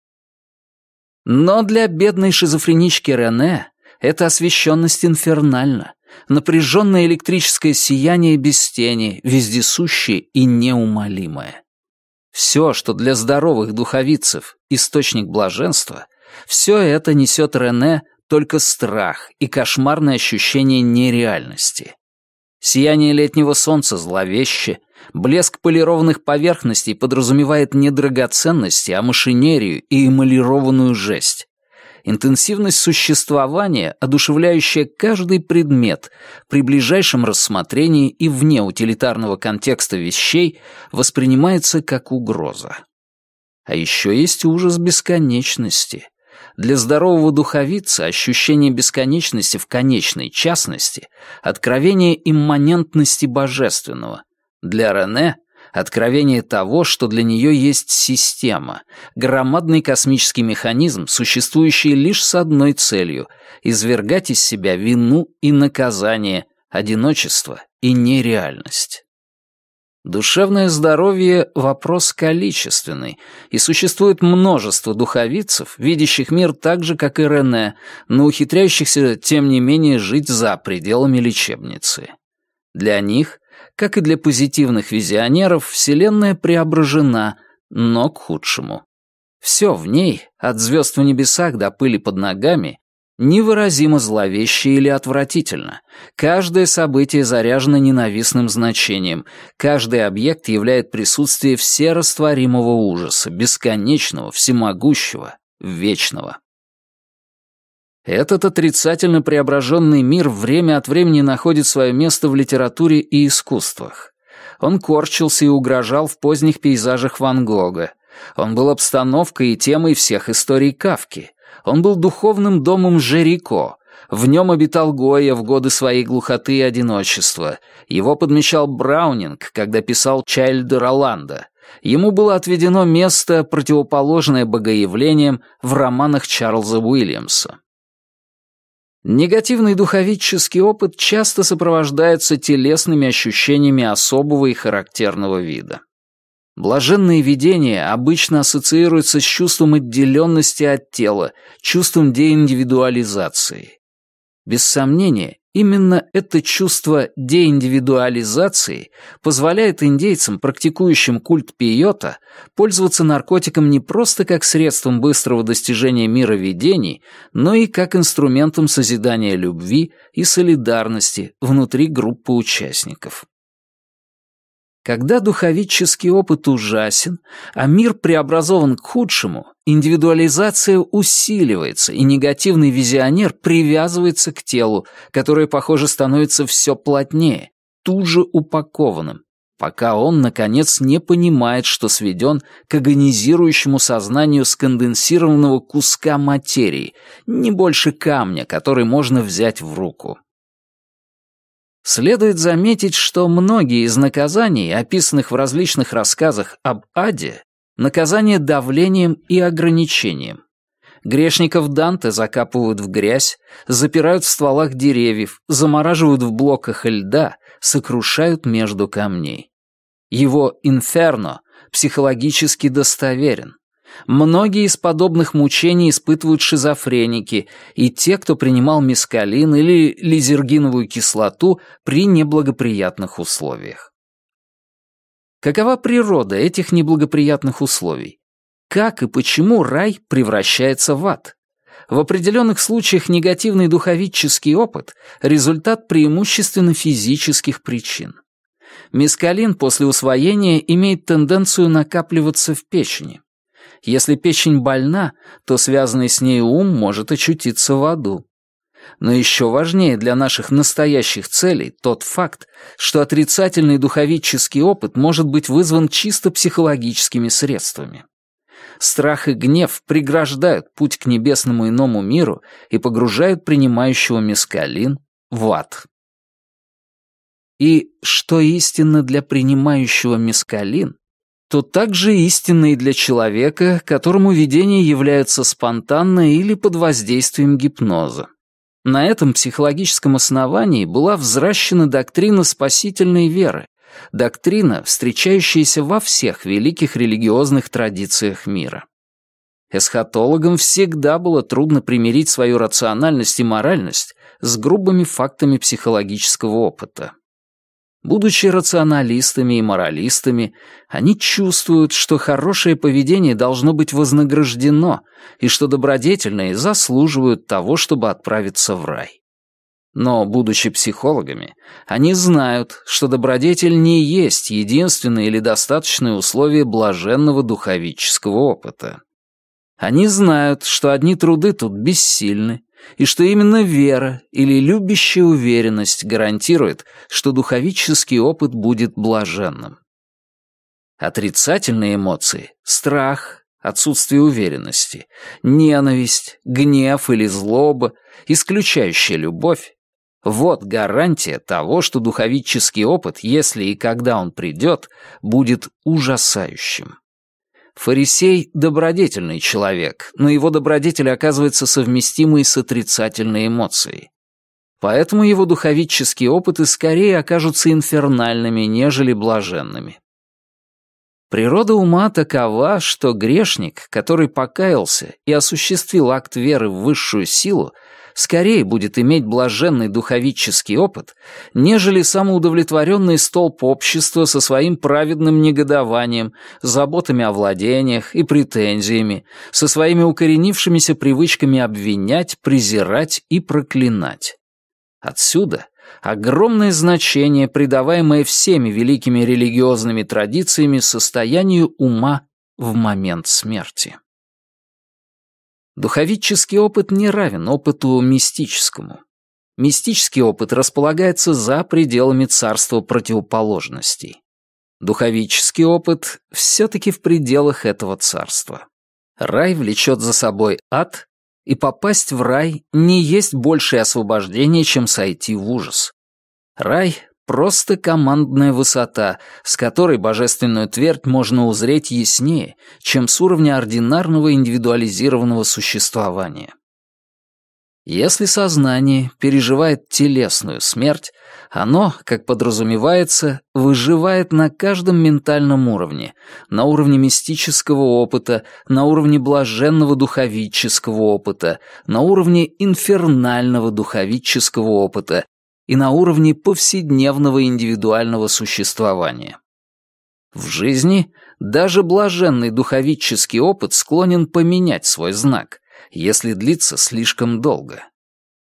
Но для бедной шизофренички Рене эта освещенность инфернальна, напряженное электрическое сияние без тени, вездесущее и неумолимое. Все, что для здоровых духовицев источник блаженства, все это несет Рене только страх и кошмарное ощущение нереальности. Сияние летнего солнца зловеще, блеск полированных поверхностей подразумевает не драгоценности, а машинерию и эмалированную жесть. Интенсивность существования, одушевляющая каждый предмет, при ближайшем рассмотрении и вне утилитарного контекста вещей, воспринимается как угроза. А еще есть ужас бесконечности. Для здорового духовица ощущение бесконечности в конечной частности — откровение имманентности божественного. Для Рене откровение того, что для нее есть система, громадный космический механизм, существующий лишь с одной целью — извергать из себя вину и наказание, одиночество и нереальность. Душевное здоровье — вопрос количественный, и существует множество духовицев, видящих мир так же, как и Рене, но ухитряющихся, тем не менее, жить за пределами лечебницы. Для них как и для позитивных визионеров, Вселенная преображена, но к худшему. Все в ней, от звезд в небесах до пыли под ногами, невыразимо зловеще или отвратительно. Каждое событие заряжено ненавистным значением, каждый объект являет присутствие всерастворимого ужаса, бесконечного, всемогущего, вечного. Этот отрицательно преображенный мир время от времени находит свое место в литературе и искусствах. Он корчился и угрожал в поздних пейзажах Ван Гога. Он был обстановкой и темой всех историй Кавки. Он был духовным домом Жерико. В нем обитал Гоя в годы своей глухоты и одиночества. Его подмечал Браунинг, когда писал Чайльда Роланда. Ему было отведено место, противоположное богоявлениям в романах Чарльза Уильямса. Негативный духовический опыт часто сопровождается телесными ощущениями особого и характерного вида. Блаженные видения обычно ассоциируются с чувством отделенности от тела, чувством деиндивидуализации. Без сомнения, именно это чувство деиндивидуализации позволяет индейцам, практикующим культ пиота, пользоваться наркотиком не просто как средством быстрого достижения мира видений, но и как инструментом созидания любви и солидарности внутри группы участников. Когда духовический опыт ужасен, а мир преобразован к худшему, индивидуализация усиливается, и негативный визионер привязывается к телу, которое, похоже, становится все плотнее, туже упакованным, пока он, наконец, не понимает, что сведен к агонизирующему сознанию сконденсированного куска материи, не больше камня, который можно взять в руку. Следует заметить, что многие из наказаний, описанных в различных рассказах об аде, наказание давлением и ограничением. Грешников Данте закапывают в грязь, запирают в стволах деревьев, замораживают в блоках льда, сокрушают между камней. Его «инферно» психологически достоверен. Многие из подобных мучений испытывают шизофреники и те, кто принимал мескалин или лизергиновую кислоту при неблагоприятных условиях. Какова природа этих неблагоприятных условий? Как и почему рай превращается в ад? В определенных случаях негативный духовический опыт – результат преимущественно физических причин. Мескалин после усвоения имеет тенденцию накапливаться в печени. Если печень больна, то связанный с ней ум может очутиться в аду. Но еще важнее для наших настоящих целей тот факт, что отрицательный духовический опыт может быть вызван чисто психологическими средствами. Страх и гнев преграждают путь к небесному иному миру и погружают принимающего мескалин в ад. И что истинно для принимающего мескалин, то также истинно и для человека, которому видения являются спонтанно или под воздействием гипноза. На этом психологическом основании была взращена доктрина спасительной веры, доктрина, встречающаяся во всех великих религиозных традициях мира. Эсхатологам всегда было трудно примирить свою рациональность и моральность с грубыми фактами психологического опыта. Будучи рационалистами и моралистами, они чувствуют, что хорошее поведение должно быть вознаграждено и что добродетельные заслуживают того, чтобы отправиться в рай. Но, будучи психологами, они знают, что добродетель не есть единственное или достаточное условие блаженного духовического опыта. Они знают, что одни труды тут бессильны, и что именно вера или любящая уверенность гарантирует, что духовический опыт будет блаженным. Отрицательные эмоции — страх, отсутствие уверенности, ненависть, гнев или злоба, исключающая любовь — вот гарантия того, что духовический опыт, если и когда он придет, будет ужасающим. Фарисей — добродетельный человек, но его добродетель оказывается совместимой с отрицательной эмоцией. Поэтому его духовические опыты скорее окажутся инфернальными, нежели блаженными. Природа ума такова, что грешник, который покаялся и осуществил акт веры в высшую силу, скорее будет иметь блаженный духовический опыт, нежели самоудовлетворенный столб общества со своим праведным негодованием, заботами о владениях и претензиями, со своими укоренившимися привычками обвинять, презирать и проклинать. Отсюда огромное значение, придаваемое всеми великими религиозными традициями состоянию ума в момент смерти. Духовический опыт не равен опыту мистическому. Мистический опыт располагается за пределами царства противоположностей. Духовический опыт все-таки в пределах этого царства. Рай влечет за собой ад, и попасть в рай не есть большее освобождение, чем сойти в ужас. Рай Просто командная высота, с которой божественную твердь можно узреть яснее, чем с уровня ординарного индивидуализированного существования. Если сознание переживает телесную смерть, оно, как подразумевается, выживает на каждом ментальном уровне, на уровне мистического опыта, на уровне блаженного духовического опыта, на уровне инфернального духовического опыта и на уровне повседневного индивидуального существования. В жизни даже блаженный духовический опыт склонен поменять свой знак, если длится слишком долго.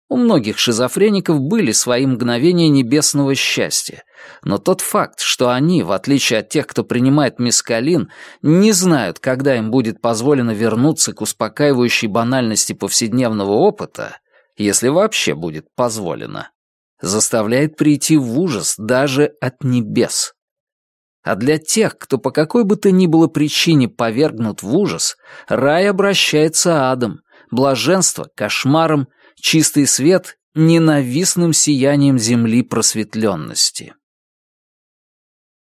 У многих шизофреников были свои мгновения небесного счастья, но тот факт, что они, в отличие от тех, кто принимает мескалин, не знают, когда им будет позволено вернуться к успокаивающей банальности повседневного опыта, если вообще будет позволено, заставляет прийти в ужас даже от небес. А для тех, кто по какой бы то ни было причине повергнут в ужас, рай обращается адом, блаженство — кошмаром, чистый свет — ненавистным сиянием земли просветленности.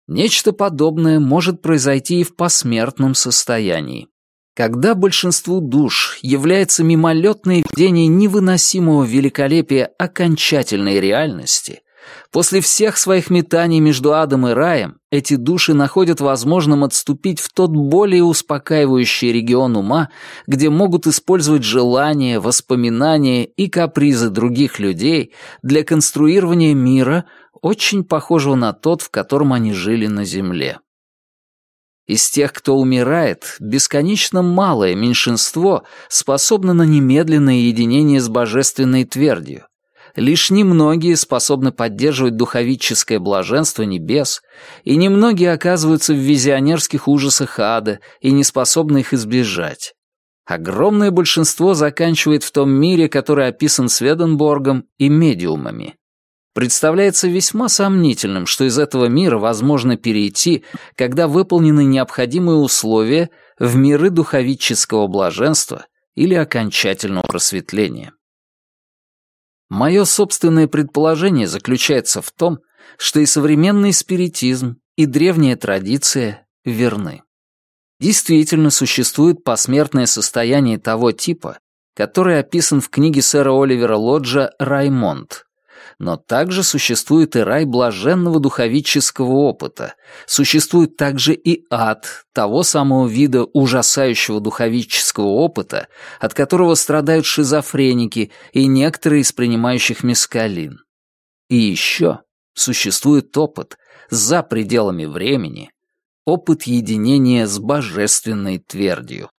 Нечто подобное может произойти и в посмертном состоянии. Когда большинству душ является мимолетное видение невыносимого великолепия окончательной реальности, После всех своих метаний между адом и раем эти души находят возможным отступить в тот более успокаивающий регион ума, где могут использовать желания, воспоминания и капризы других людей для конструирования мира, очень похожего на тот, в котором они жили на Земле. Из тех, кто умирает, бесконечно малое меньшинство способно на немедленное единение с божественной твердью, Лишь немногие способны поддерживать духовическое блаженство небес, и немногие оказываются в визионерских ужасах ада и не способны их избежать. Огромное большинство заканчивает в том мире, который описан Сведенборгом и медиумами. Представляется весьма сомнительным, что из этого мира возможно перейти, когда выполнены необходимые условия в миры духовического блаженства или окончательного просветления. Мое собственное предположение заключается в том, что и современный спиритизм, и древняя традиция верны. Действительно существует посмертное состояние того типа, который описан в книге сэра Оливера Лоджа «Раймонд», но также существует и рай блаженного духовического опыта, существует также и ад, того самого вида ужасающего духовического опыта, от которого страдают шизофреники и некоторые из принимающих мескалин. И еще существует опыт за пределами времени, опыт единения с божественной твердью.